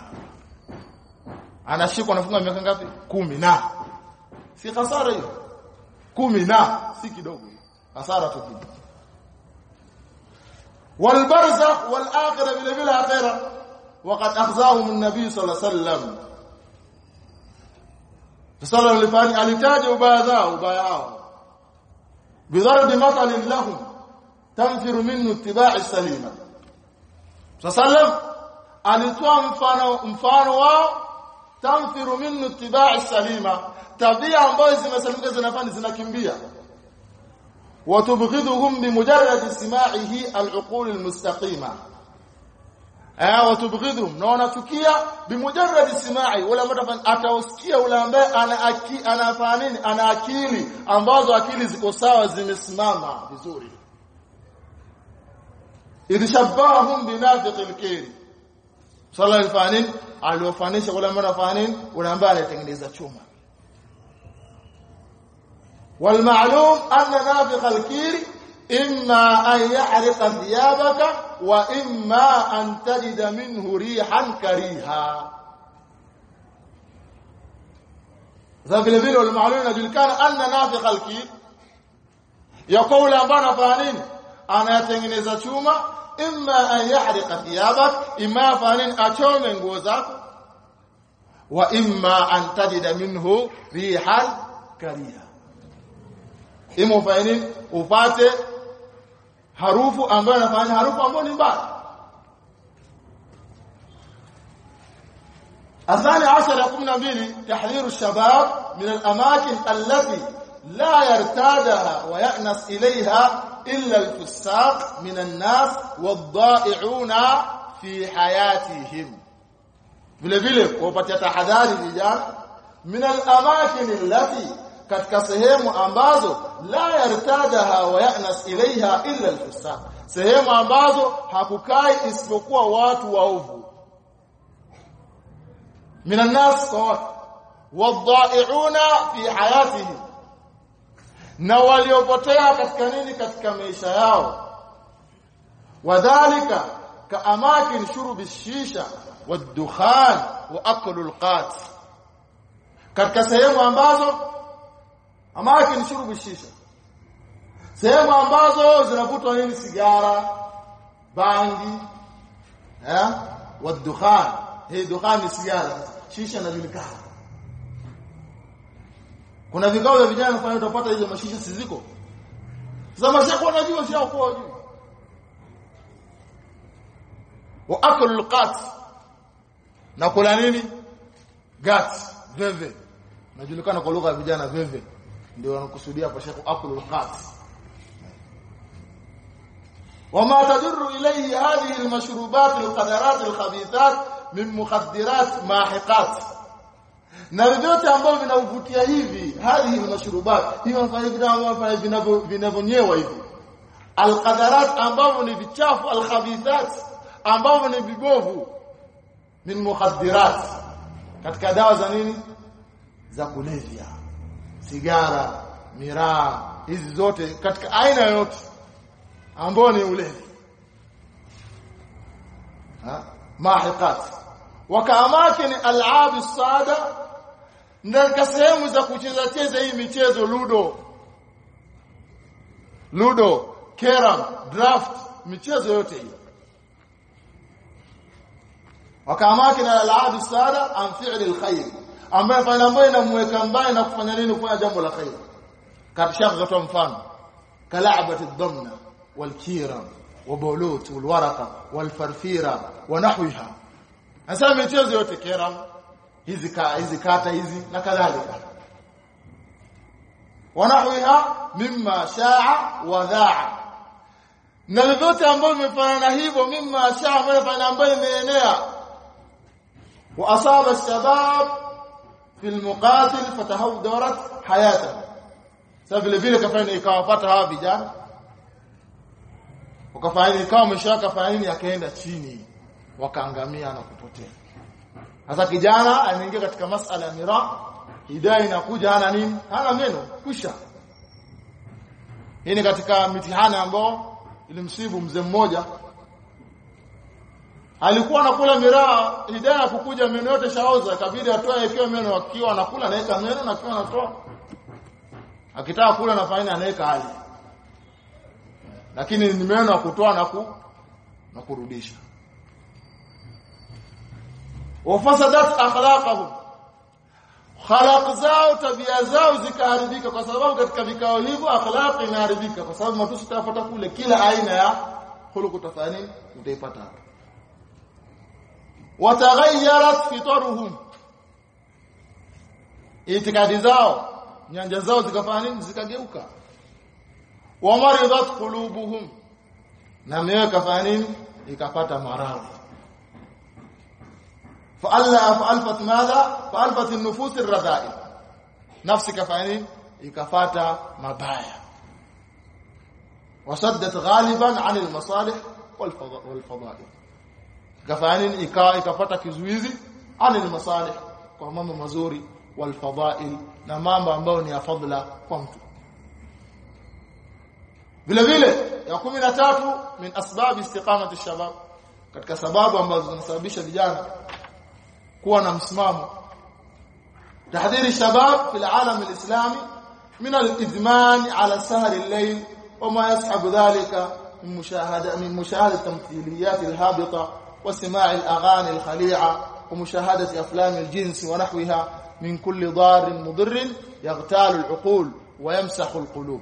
Speaker 1: anashikwa anafunga miaka ngapi? Kumi na. Si hasara hiyo? Kumi na. Si kidogo hasara tu wal barza wal bila bila akhirah waqad akhzahum an-nabi sallallahu alayhi wasallam sallallahu alifanya alitaja ubaya zao ubaya wao. Bidharbi matalin lahum tanfiru minhu ittiba'i salima. Sallallahu alitoa mfano mfano wao tanfiru minhu ittiba'i salima tabia ambazo zimesalimika zinafanya zinakimbia وتبغضهم بمجرد سماعه العقول المستقيمه aya watubghidhum na wanachukia bimujarrad simai wala mtu atausikia ule ambaye ana aki, anafanya nini ana akili ambazo akili ziko sawa zimesimama vizuri idishabbahum binafiqil kiri Sala alifanya nini aliofanisha wala maana afanya nini unaambia anatengeneza chuma والمعلوم أن نافخ الكير إما أن يحرق ثيابك وإما أن تجد minhu rihan kariha. ذاكله vile vile walmaalum inajulikana anna nafiqa alkir ya kauli ambayo anafanya nini anayatengeneza chuma إما أن يحرق ثيابك إما فان أتوم من غوزك وإما أن تجد منه ريحا كريهة. إما فان upate حروف ambayo inafanya حروف ambayo بعد الثاني عشر يقومنا به تحذير الشباب من الأماكن التي لا يرتادها ويأنس إليها إلا الفساق من الناس والضائعون في حياتهم vile vile kuwapatia tahadhari vijana min al-amakin allati katika sehemu ambazo la yartadaha wa ya'nas ilaiha illa al-fusaq sehemu ambazo hakukai isipokuwa watu waovu minan nas wadha'i'una fi hayatihim na waliopotea katika nini? Katika maisha yao. Wadhālika ka amakin shurubi shisha wadukhan wa aklu alqat. Katika sehemu ambazo amakin shurubi shisha sehemu ambazo zinavutwa nini? Sigara bangi eh wadukhan hii dukhan ni sigara. Shisha inajulikana kuna vikao vya vijana kwa utapata hizo mashisha siziko sasa mashaka wanajua si hapo wajua. wa aklu qat na kula nini? Gat veve. Najulikana kwa lugha ya vijana veve. Ndio wanakusudia kwa shekhu aklu qat wama tadurru ilayhi hadhihi almashrubat alqadarat alkhabithat min mukhaddirat mahiqat na vyote ambavyo vinavutia hivi hadhi mashrubat hiyo wanafanya vinavyo vinavyonyewa hivi. Alqadarat ambavyo ni vichafu alkhabithat ambavyo ni vibovu min mukhaddirat. Katika dawa za nini? Za kulevya. Sigara miraa hizi zote katika aina yote ambayo ni ulevi. Mahiqat. Wakaamakin al'ab as-sada na sehemu za kucheza cheza hii michezo ludo ludo carom draft michezo yote hii wakaamakin al'ab as-sada an fi'l al-khair ambaye fanya ambayo inamweka mbali na kufanya nini kufanya jambo la khair katika kutoa mfano kala'abati ad-damna والكيرة وبولوت والورقة والفرفيرة ونحوها hasa michezo yote kera hizi ka, hizi kata hizi na kadhalika. Wanahwiha mimma shaa wa dhaa. Na vyovyote ambavyo vimefanana hivyo mimma shaa ambayo ambayo imeenea wa asaba shabab fi almuqatil fatahawdarat hayata sasa vile vile kafanya ikawapata hawa vijana. Wakafanya ikawa mshaka fanya nini? Akaenda chini. Wakaangamia na kupotea sasa kijana anaingia katika masala ya mira hidayah inakuja hana nini? Hana meno kusha hii ni katika mitihani ambao ilimsibu mzee mmoja. Alikuwa anakula miraa hidayah kukuja meno yote shaoza ikabidi atoe ikiwa meno akiwa anakula anaweka meno na akiwa anatoa. Akitaka kula na faina anaweka hali. Lakini ni meno ya kutoa na ku na kurudisha wafasadat akhlaqahum khalaq zao tabia zao zikaharibika kwa sababu katika vikao hivyo akhlaq inaharibika kwa sababu mtu sitafuta kule kila aina ya khuluq tafani utaipata hapo wataghayyarat fitaruhum itikadi zao nyanja zao zikafanya nini zikageuka wamaridat qulubuhum na mioyo kafanya nini ikapata maradhi فألفت ماذا؟ فألفت النفوس الرذائل. نفسك فعلين يكفات مبايا وصدت غالبا عن المصالح والفضائل. كفعلين يكفات كزويزي عن المصالح. ومام مزوري والفضائل. نمام بأمبوني فضلا قمت vile vile ya kumi من أسباب استقامة الشباب. istiqamati shabab katika sababu ambazo kuwa na msimamo tahdhiri shabab fi alalam alislami min alidman ala sahri al-layl وما يصحب ذلك من مشاهده من مشاهده التمثيليات الهابطه وسماع الاغاني الخليعه ومشاهده افلام الجنس ونحوها من كل ضار مضر يغتال العقول ويمسخ القلوب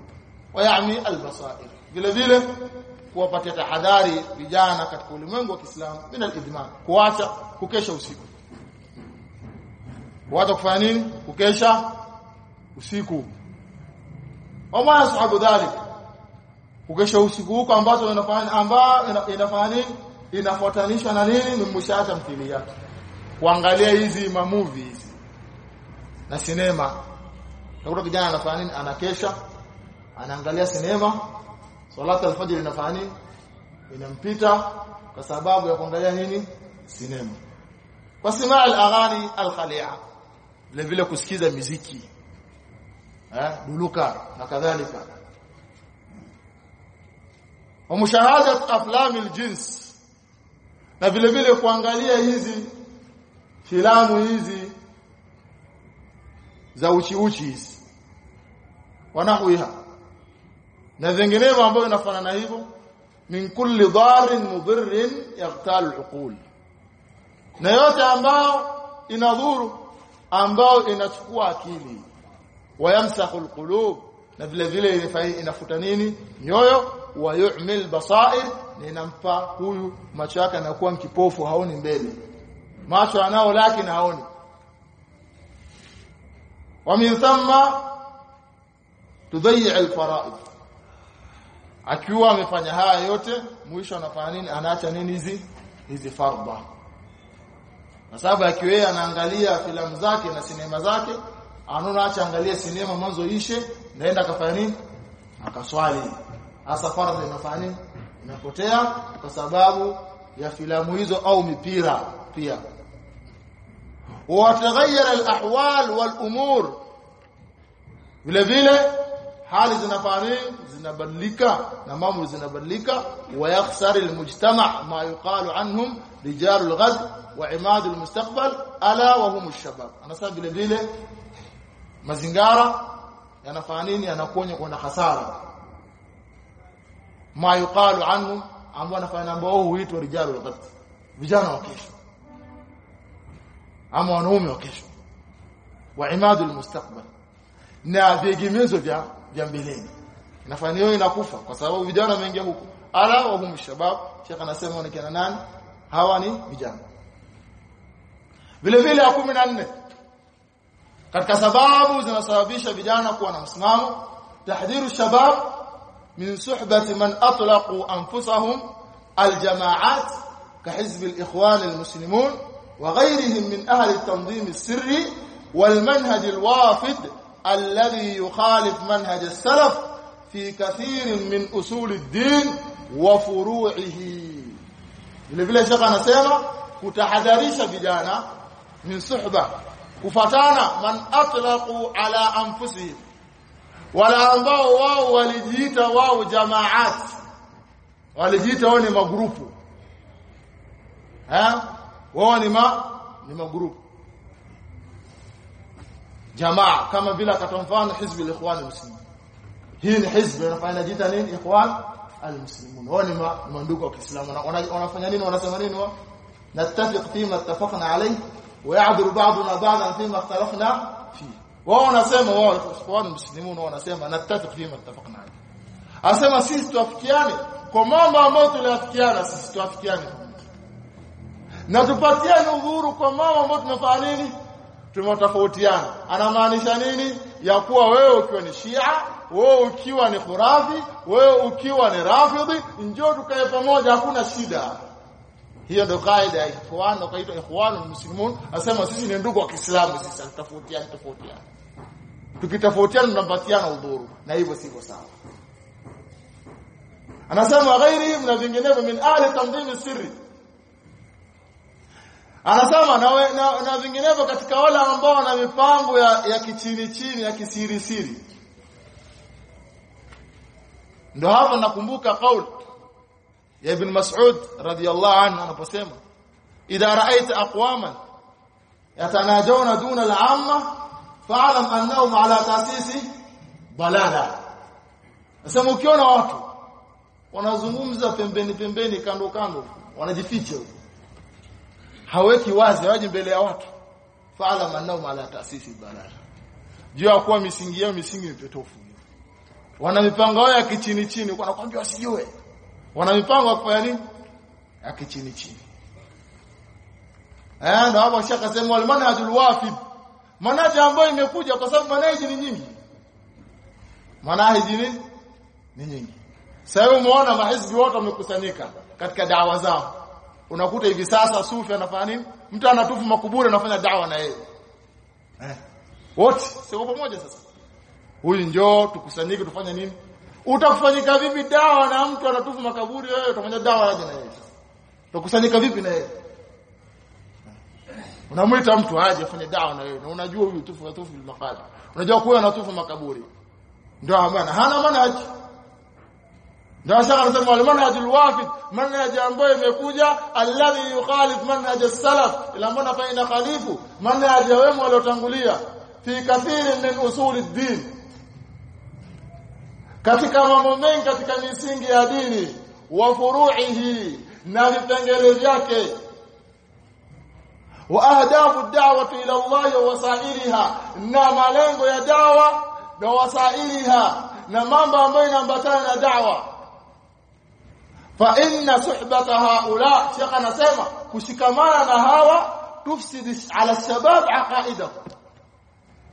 Speaker 1: ويعمي البصائر vile vile kuwapatia tahadhari vijana katika ulimwengu wa Kiislamu min al-idman kuacha kukesha usiku kuacha kufanya nini? Kukesha usiku. Wama yasahabu dhalik? Kukesha usiku huko ambazo inafanya ambao inafanya nini? Inafuatanishwa na nini? Ni mshahada mfili yake. Kuangalia hizi ma movies na sinema utakuta kijana anafanya nini? Anakesha. Anaangalia sinema Salat al-fajr inafanya nini? Inampita kwa sababu ya kuangalia nini? Sinema kwa simaa al-aghani al-khali'a vile vile kusikiza miziki eh duluka na kadhalika. Wa mushahadat aflam aljins. Na vile vile kuangalia hizi filamu hizi za uchi uchi hizi. Wanahuiha. Na vinginevyo ambayo inafanana hivyo min kulli darin mudhirrin yaqtal al-uqul. Na yote ambao inadhuru ambao inachukua akili. Wayamsahu alqulub na vile vile inafuta nini? Nyoyo. Wa yu'mil basair na inampa huyu macho yake anakuwa mkipofu haoni mbele. Macho anao lakini haoni. Wa min thumma alfara'id. Akiwa amefanya haya yote mwisho anafanya nini? Anaacha nini hizi? Hizi fardha kwa sababu akiwa yeye anaangalia filamu zake na sinema zake anaona acha angalie sinema mwanzo ishe naenda akafanya nini? Akaswali. Hasa faradhi inafanya nini? Inapotea kwa sababu ya filamu hizo au mipira pia. Wataghayyara al-ahwal wal-umur. Vile vile hali zinafanya zinabadilika na mambo zinabadilika wa yakhsar al-mujtama ma yuqalu anhum rijalul ghad wa imad al-mustaqbal ala wa hum ash-shabab anasema vile vile mazingara yanafanya nini yanakuonya kwa hasara ma yuqalu anhum ambao anafanya ambao huitwa rijalul ghad vijana wa kesho ama wanaume wa kesho wa imad al-mustaqbal na viegemezo vya vya mbeleni inafanya hiyo inakufa kwa sababu vijana wameingia huko ala wa hum shabab Sheikh anasema ni kina nani hawa ni vijana vile vile ya 14 katika sababu zinasababisha vijana kuwa na msimamo tahdhiru shabab min suhbati man atlaqu anfusahum aljamaat كحزب الإخوان المسلمون وغيرهم من أهل التنظيم السري والمنهج الوافد الذي يخالف منهج السلف في كثير من أصول الدين وفروعه. اللي لفل الشيخ أنا سيما كتحذريش بجانا من صحبة وفتانا من أطلقوا على أنفسهم ولا أنضعوا واو ولجيت واو جماعات ولجيت واني مغروف ها واني ما ni magrupu. Jamaa kama vile akatoa mfano hizbi al-ikhwan al-muslimin hii ni hizbi wanafanya jita nini ikhwan al-muslimun wao ni mandugu wa Kiislamu wanafanya nini wanasema nini wao نتفق فيما اتفقنا عليه ويعذر بعضنا بعضا فيما اختلفنا فيه wao wanasema wao ikhwan muslimun wanasema natafiq fima ittafaqna alayhi asema sisi tuafikiane kwa mambo ambayo tuliafikiana sisi tuafikiane na tupatiane udhuru kwa mambo ambayo tumefanya nini tumetofautiana anamaanisha nini? Ya kuwa wewe ukiwa ni Shia wewe ukiwa ni Khurafi wewe ukiwa ni Rafidhi njoo tukae pamoja hakuna shida. Hiyo ndio kaida ya ikhwan na kaitwa ikhwanul muslimun asema sisi ni ndugu wa Kiislamu sisi tutafautiana tofautiana tukitofautiana tunapatiana udhuru na hivyo sivyo sawa. Anasema ghairi na vinginevyo min ahli tanzim sirri anasema na, na, na vinginevyo katika wale ambao wana mipango ya, ya kichini chini ya kisiri siri ndio hapo nakumbuka kauli ya ibn Mas'ud radiyallahu anhu anaposema idha ra'aita aqwaman yatanajawna duna al-'amma fa'lam annahum ala tasisi balala anasema ukiona watu wanazungumza pembeni pembeni kando kando wanajificha haweki wazi waje mbele ya watu. Faala manao ala taasisi balala jua kuwa misingi yao misingi ni potofu. Wana mipango yao ya kichini chini kwa nakwambia wasijue. Wana mipango ya kufanya nini? Ya kichini chini. Eh ndio hapo shaka sema wal manhajul wafid. Manhaji ambayo imekuja kwa sababu manhaji ni nyingi. Manhaji ni nyingi. Sasa umeona mahizbi wote wamekusanyika katika dawa zao unakuta hivi sasa sufi anafanya nini? Mtu anatufu makuburi anafanya dawa na yeye. Eh. Wote sio pamoja sasa. Huyu njoo tukusanyike tufanye nini? Utakufanyika vipi dawa na mtu anatufu makaburi wewe utafanya dawa aje na yeye? Utakusanyika vipi na yeye? Unamwita mtu aje afanye dawa na yeye? Na unajua huyu tufu atufu makaburi unajua kwa anatufu makaburi. Ndio amana hana manhaji ndio sasa wale manhajul wafid manhaj ambayo imekuja alladhi yukhalif manhaj as-salaf ila mbona fa ina khalifu? Manhaj ya wema waliotangulia. Fi kathirin min usul ad-din. Katika mambo mengi katika misingi ya dini wa furu'ihi na vipengele vyake. Wa ahdafu da'wati ila Allah wa wasailiha na malengo ya dawa na wasailiha na mambo ambayo inaambatana na dawa فإن صحبة هؤلاء شيخ أنا سيما كشكمانا هاوا تفسد على الشباب عقائدهم.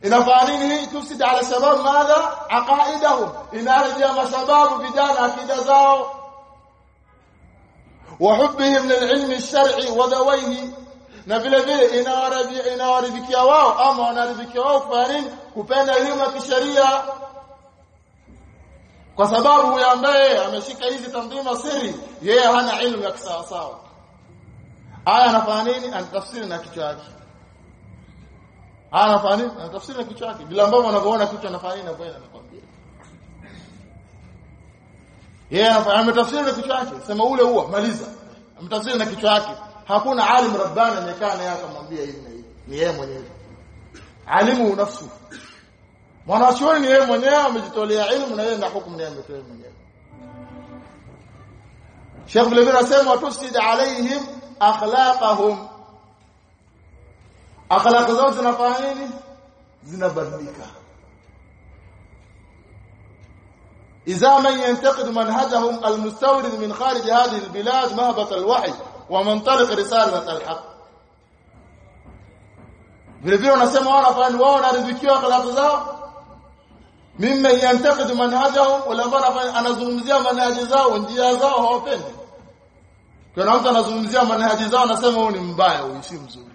Speaker 1: إلى فانين هي تفسد على الشباب ماذا؟ عقائدهم. إن أرد يا شباب بدانا عقيدة زاو. وحبهم للعلم الشرعي وذويه نبيل بيه إن أرد إن أرد بك يا واو أما أنا أرد بك يا واو اليوم في الهمة الشريعة kwa sababu huyo ambaye ameshika hizi tanzima siri yeye hana ilmu ya kisawa sawa aya anafanya nini? Anatafsiri na kichwa chake aya anafanya nini? Anatafsiri na kichwa chake bila ambao wanavyoona kichwa anafanya nini na anakwambia. Yeye anafanya ametafsiri na kichwa chake sema ule huwa maliza. Ametafsiri na kichwa chake hakuna alim rabbani amekaa naye akamwambia hivi na hivi. Ni yeye mwenyewe. Alimu nafsu mwanachuoni ni yeye mwenyewe amejitolea ilmu na yeye ndio hukumu naye ametoa mwenyewe Sheikh vile vile anasema tusid alaihim akhlaqahum akhlaq zao zinafanya nini zinabadilika إذا من ينتقد منهجهم المستورد من خارج هذه البلاد مهبط الوحي ومنطلق رسالة الحق vile vile wanasema wao wanafanya wao wanaridhikiwa akhlaq zao mimma yantaqidu wala ambao anazungumzia manhaji zao njia zao hawapendi. Kuna mtu anazungumzia manhaji zao anasema huyu ni mbaya huyu si mzuri.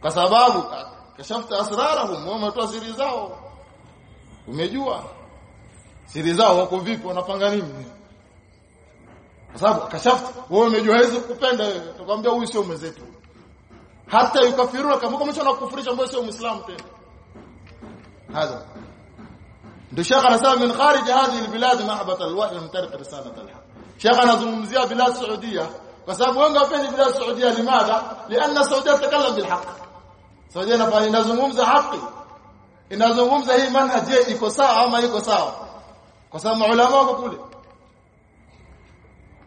Speaker 1: Kwa sababu kashafta asrarahum wametoa siri zao. Umejua? Siri zao wako vipi? Wanapanga nini? Kwa sababu kashafta wewe umejua hizo kupenda wewe. Tukwambia huyu sio mwenzetu. Hata yukafiruna kama kama mtu anakufurisha ambaye sio muislamu tena? Hadha ndio shaka anasema min kharij hadhihi albilad mahbat alwahy min tariq risalat alhaq shaka anazungumzia bilad saudia kwa sababu wengi wapendi bilad saudia limadha lianna saudia takallam bilhaq saudia inazungumza haki inazungumza hii manhaj iko sawa ama iko sawa kwa sababu maulama wako kule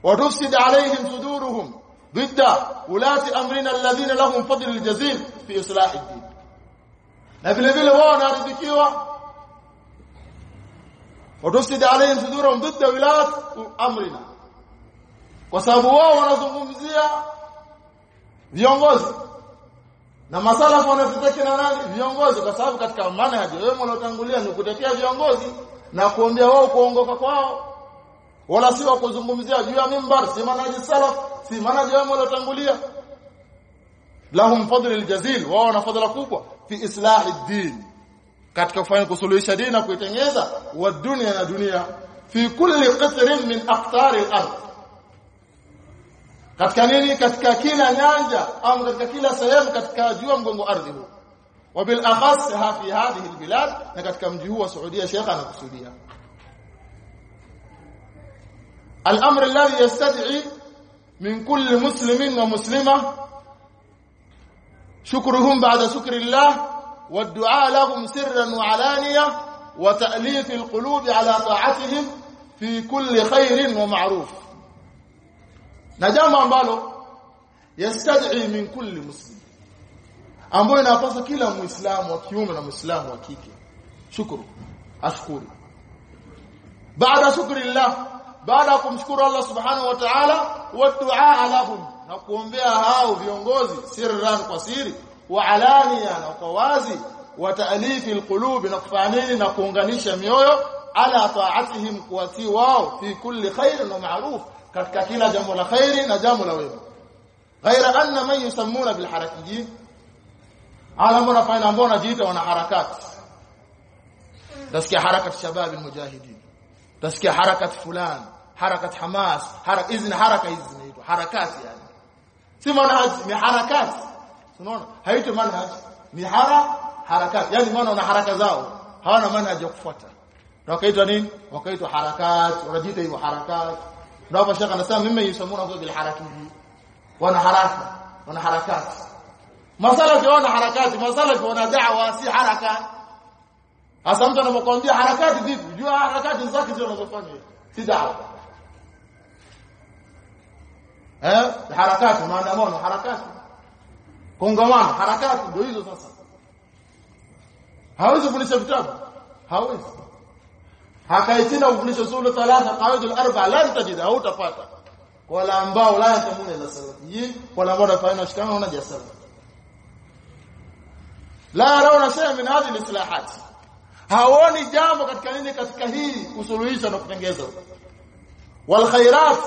Speaker 1: وتفسد عليهم صدورهم ضد ولاة أمرنا الذين لهم فضل الجزيل في إصلاح الدين na vile vile wao wanaridhikiwa watufsid alayhim sudurahum ضد wilayat amrina. Kwa sababu wao wanazungumzia viongozi. Na masala wanateteki na nani? Viongozi. Kwa sababu katika maana manhaji wewe unaotangulia ni kutetea viongozi na kuombea wao kuongoka kwao. Wala si wakuzungumzia juu ya mimbar si maana ya salaf si maana ya wao waliotangulia lahum fadl aljazil wao wana fadhila kubwa. Fi islahi din katika kufanya kusuluhisha dini na kuitengeneza wa dunia na dunia fi kulli qitrin min aqtari al-ard katika nini katika kila nyanja au katika kila sehemu katika jua mgongo ardhi huu wabil akhas fi hadhihi albilad na katika mji huu wa Saudia Sheikh anakusudia الامر الذي يستدعي من كل مسلم ومسلمه شكرهم بعد شكر الله والدعاء لهم سرا وعلانية وتأليف القلوب على طاعتهم في كل خير ومعروف. نجام أمبالو يستدعي من كل مسلم. أمبالو ينقص كل مسلم وكيوم مسلم وكيك شكر. أشكر. بعد شكر الله بعد أن شكر الله سبحانه وتعالى والدعاء لهم. نقوم بها هاو في سرا قصيري wa alania na wazi wa ta'alifi alqulub na kufanya na kuunganisha mioyo ala ta'atihim kuwatii wao fi kulli khair na ma'ruf katika kila jambo la khairi na jambo la wema ghaira anna man yusammuna bil harakiyin ala mbona fanya ambao wanajiita wana harakati tasikia harakati shabab almujahidin tasikia harakati fulani harakati hamas haraka hizi ni haraka hizi zinaitwa harakati yani si manhaj ni harakati unaona haitwi manhaj ni hara harakati yani maana wana haraka zao hawana manhaj ya kufuata na wakaitwa nini wakaitwa harakati wanajiita hivyo harakati na hapa shaka anasema mimi yusamuna kwa bil harakati wana haraka wana harakati masala wana harakati masala wana da'wa si haraka hasa mtu anapokuambia harakati vipi jua harakati zake zile unazofanya si da'wa eh harakati maandamano harakati kongamano harakati ndio hizo sasa hawezi kufundisha vitabu hawezi hakaitina kufundisha sura thalatha qawaid al-arba la tajid au utapata wala ambao la yatamuna ila salafiyin wala ambao wanafanya shikano na jasala la yarawna shay'an min hadhihi al-islahat haoni jambo katika nini katika hii kusuluhisha na kutengeza wal khairat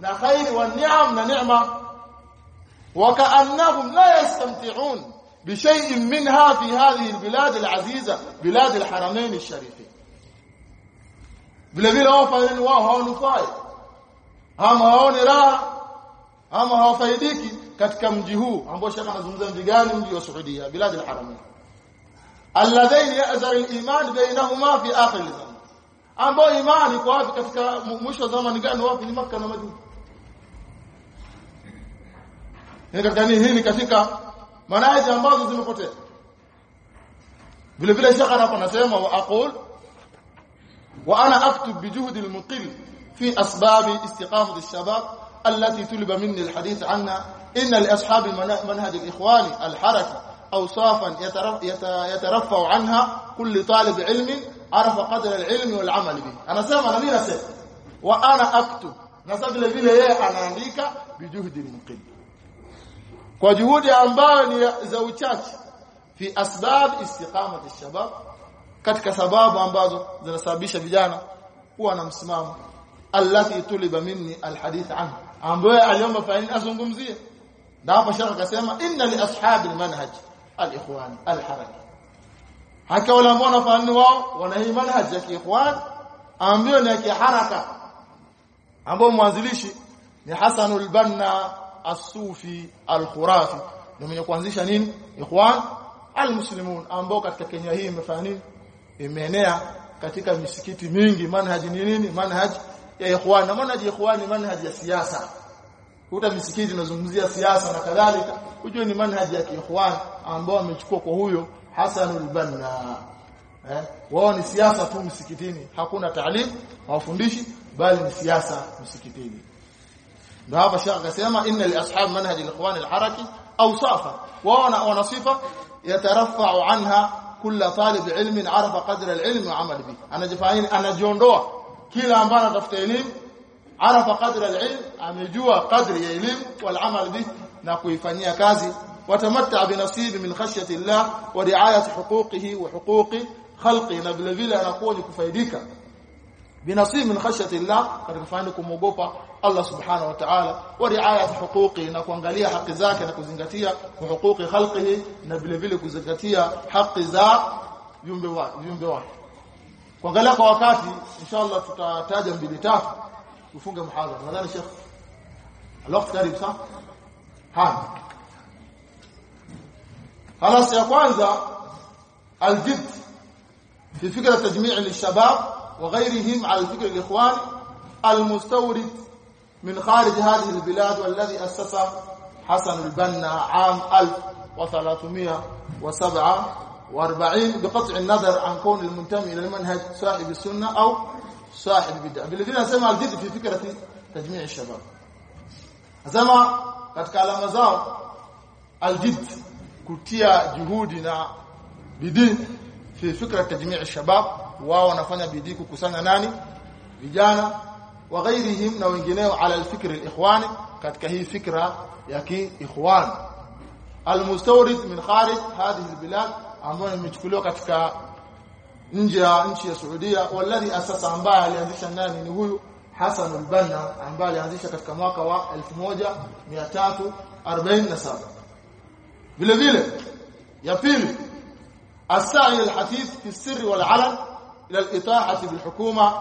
Speaker 1: na khairi wa ni'am na neema وكأنهم لا يستمتعون بشيء منها في هذه البلاد العزيزة بلاد الحرمين الشريفين. بلبيل هو فهلين هم هاو نرا هم هاو فايديكي كتك مجهو هم بوش يقنا زمزم ديگان مجي وسعودية بلاد الحرمين. الذين يأزر الإيمان بينهما في آخر الزمن. هم بو إيمان يقوافي كتك مشو زمن نقال نوافي لمكة نمجيه ni katika hii ni katika manaji ambazo zimepotea vile vile shaka hapo anasema wa aqul wa ana aktub bijuhdi almuqil fi asbab istiqamati alshabab التي طلب مني الحديث عنها ان لاصحاب منهج الاخوان الحركه اوصافا يترفع عنها كل طالب علم عرف قدر العلم والعمل به انا سامع انا مين اسمع وانا اكتب nasema vile vile yeye anaandika bijuhdi almuqil kwa juhudi ambayo ni za uchache fi asbab istiqamati shabab katika sababu ambazo zinasababisha vijana kuwa na msimamo allati tuliba minni alhadith anhu ambaye aliomba faini azungumzie na hapa shaka akasema inna li ashabi almanhaj alikhwan alharaka haka wala ambao wanafahamu wao wana hii manhaj ya kiikhwan ambayo ni ya kiharaka ambao mwanzilishi ni Hasanul Banna As-Sufi Al-Khurafi. Ndio mwenye kuanzisha nini? Ikhwan al-muslimun ambao katika Kenya hii imefanya nini? Imeenea katika misikiti mingi. Manhaji ni nini? Manhaji ya ikhwan. Na manhaji ya ikhwan ni manhaji ya siasa. Kuta misikiti inazungumzia siasa na kadhalika. Hujue ni manhaji ya ikhwan ambao amechukua kwa huyo Hassan al-Banna eh wao ni siasa tu msikitini. Hakuna taalim hawafundishi bali ni siasa msikitini بهذا الشيء قسيما إن لأصحاب منهج الإخوان الحركي أوصافا وأنا صفة يترفع عنها كل طالب علم عرف قدر العلم وعمل به. أنا جفاين أنا جوندوا كلا أمبانا تفتيلين عرف قدر العلم أن يجوى قدر يليم والعمل به. نقوي فنيا كازي. وتمتع بنصيب من خشية الله ورعاية حقوقه وحقوق خلقه. نبلغي لأن أقول كفايدك بنصيب من خشية الله قد فاينكم مقوبة Allah subhanahu wa ta'ala wa ri'ayati huquqi na kuangalia haki zake na kuzingatia huquqi khalqihi na vile vile kuzingatia haki za viumbe wake viumbe wake kuangalia kwa wakati inshallah tutataja mbili tatu tufunge muhadhara nadhani sheikh الوقت قريب صح ها خلاص يا kwanza الجد في فكره تجميع للشباب وغيرهم على الفكر الاخوان المستورد من خارج هذه البلاد والذي أسس حسن البنا عام 1347 بقطع النظر عن كون المنتمي إلى المنهج صاحب السنة أو صاحب البدعه بالذين اسمى الجد في فكرة تجميع الشباب. Asema katika alama zao aljid kutia juhudi na bidii fi fikra tajmii shabab wao wanafanya bidii kukusanya nani vijana وغيرهم نوينجينيو على الفكر الإخواني كانت كهي فكرة يكي إخوان. المستورد من خارج هذه البلاد عمونا المجكولو كتك نجيا نجيا سعودية والذي أسس عمباء لأنزيش الناني نهوي حسن البنا عمباء لأنزيش كتك مواقع ألف موجة مئتات أربعين نسابة بلا بلا يفيل السعي الحثيث في السر والعلن إلى الإطاحة بالحكومة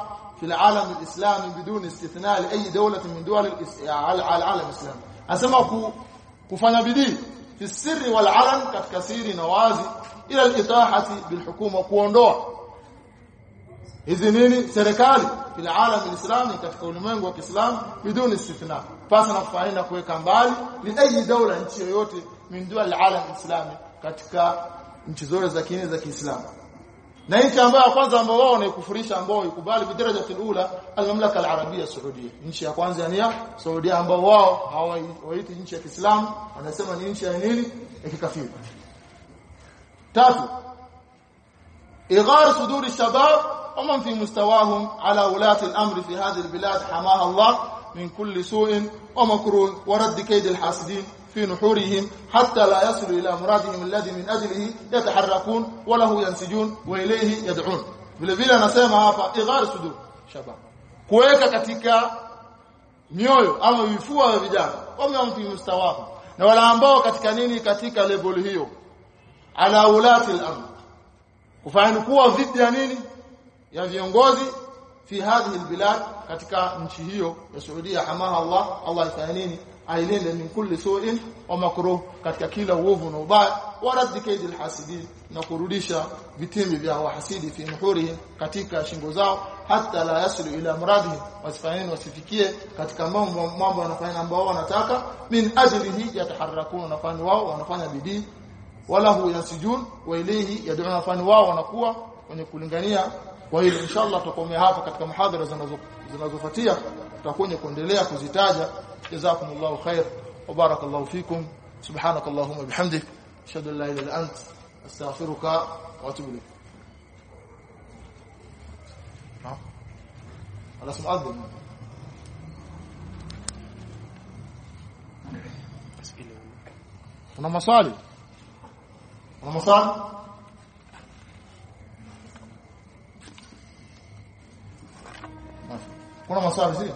Speaker 1: في العالم الاسلامي بدون استثناء لاي دوله من دول العالم الاسلامي اسمع kufanya bidii في السر والعلن katika siri na wazi ila al-itahati bilhukuma kuondoa hizi nini serikali fil alam alislami katika ulimwengu wa Kiislamu biduni istithna pasa na kufaina kuweka mbali ni ayi dola nchi yoyote min dual alam alislami katika nchi zote za kine za Kiislamu na nchi ambayo kwanza ambao wao wanaikufurisha ambao ikubali bidaraja ula al-mamlaka al-arabia saudia nchi ya kwanza ni ya Saudia ambao wao hawaiti nchi ya Kiislamu wanasema ni nchi ya nini ya kikafiri tatu إغار صدور الشباب ومن في مستواهم على ولاة الأمر في هذه البلاد حماها الله من كل سوء ومكروه ورد كيد الحاسدين في نحورهم حتى لا يصلوا إلى مرادهم الذي من أجله يتحركون وله ينسجون وإليه يدعون vile vile anasema hapa ighar sudur shabab kuweka katika mioyo ama vifua vya vijana wamemfi mustawahu na wala ambao katika nini katika level hiyo ala ulati al-amr kufanya kuwa dhidi ya nini ya viongozi fi hadhihi albilad katika nchi hiyo ya Saudia hamaha Allah Allah ifanye nini Ailinde min kulli su'in wa makruh katika kila uovu na ubaya. Wa raddi kaidi alhasidin na kurudisha vitimbi vya wahasidi fi nuhurihim katika shingo zao. Hata la yasilu ila muradihi wasifanyeni wasifikie katika mambo mambo wanafanya ambao wanataka. Min ajlihi yataharakuna nafani wao wanafanya bidii. Wala hu yasijun wa ilayhi yad'una fani wao wanakuwa wenye kulingania. Kwa hiyo inshallah tutakomea hapa katika mahadhara zinazofuatia. Tutakuja kuendelea kuzitaja جزاكم الله خير وبارك الله فيكم. سبحانك اللهم وبحمدك. أشهد أن لا إله إلا أنت. أستغفرك وأتوب إليك. ها خلاص مؤذن هنا maswali هنا maswali kuna maswali زين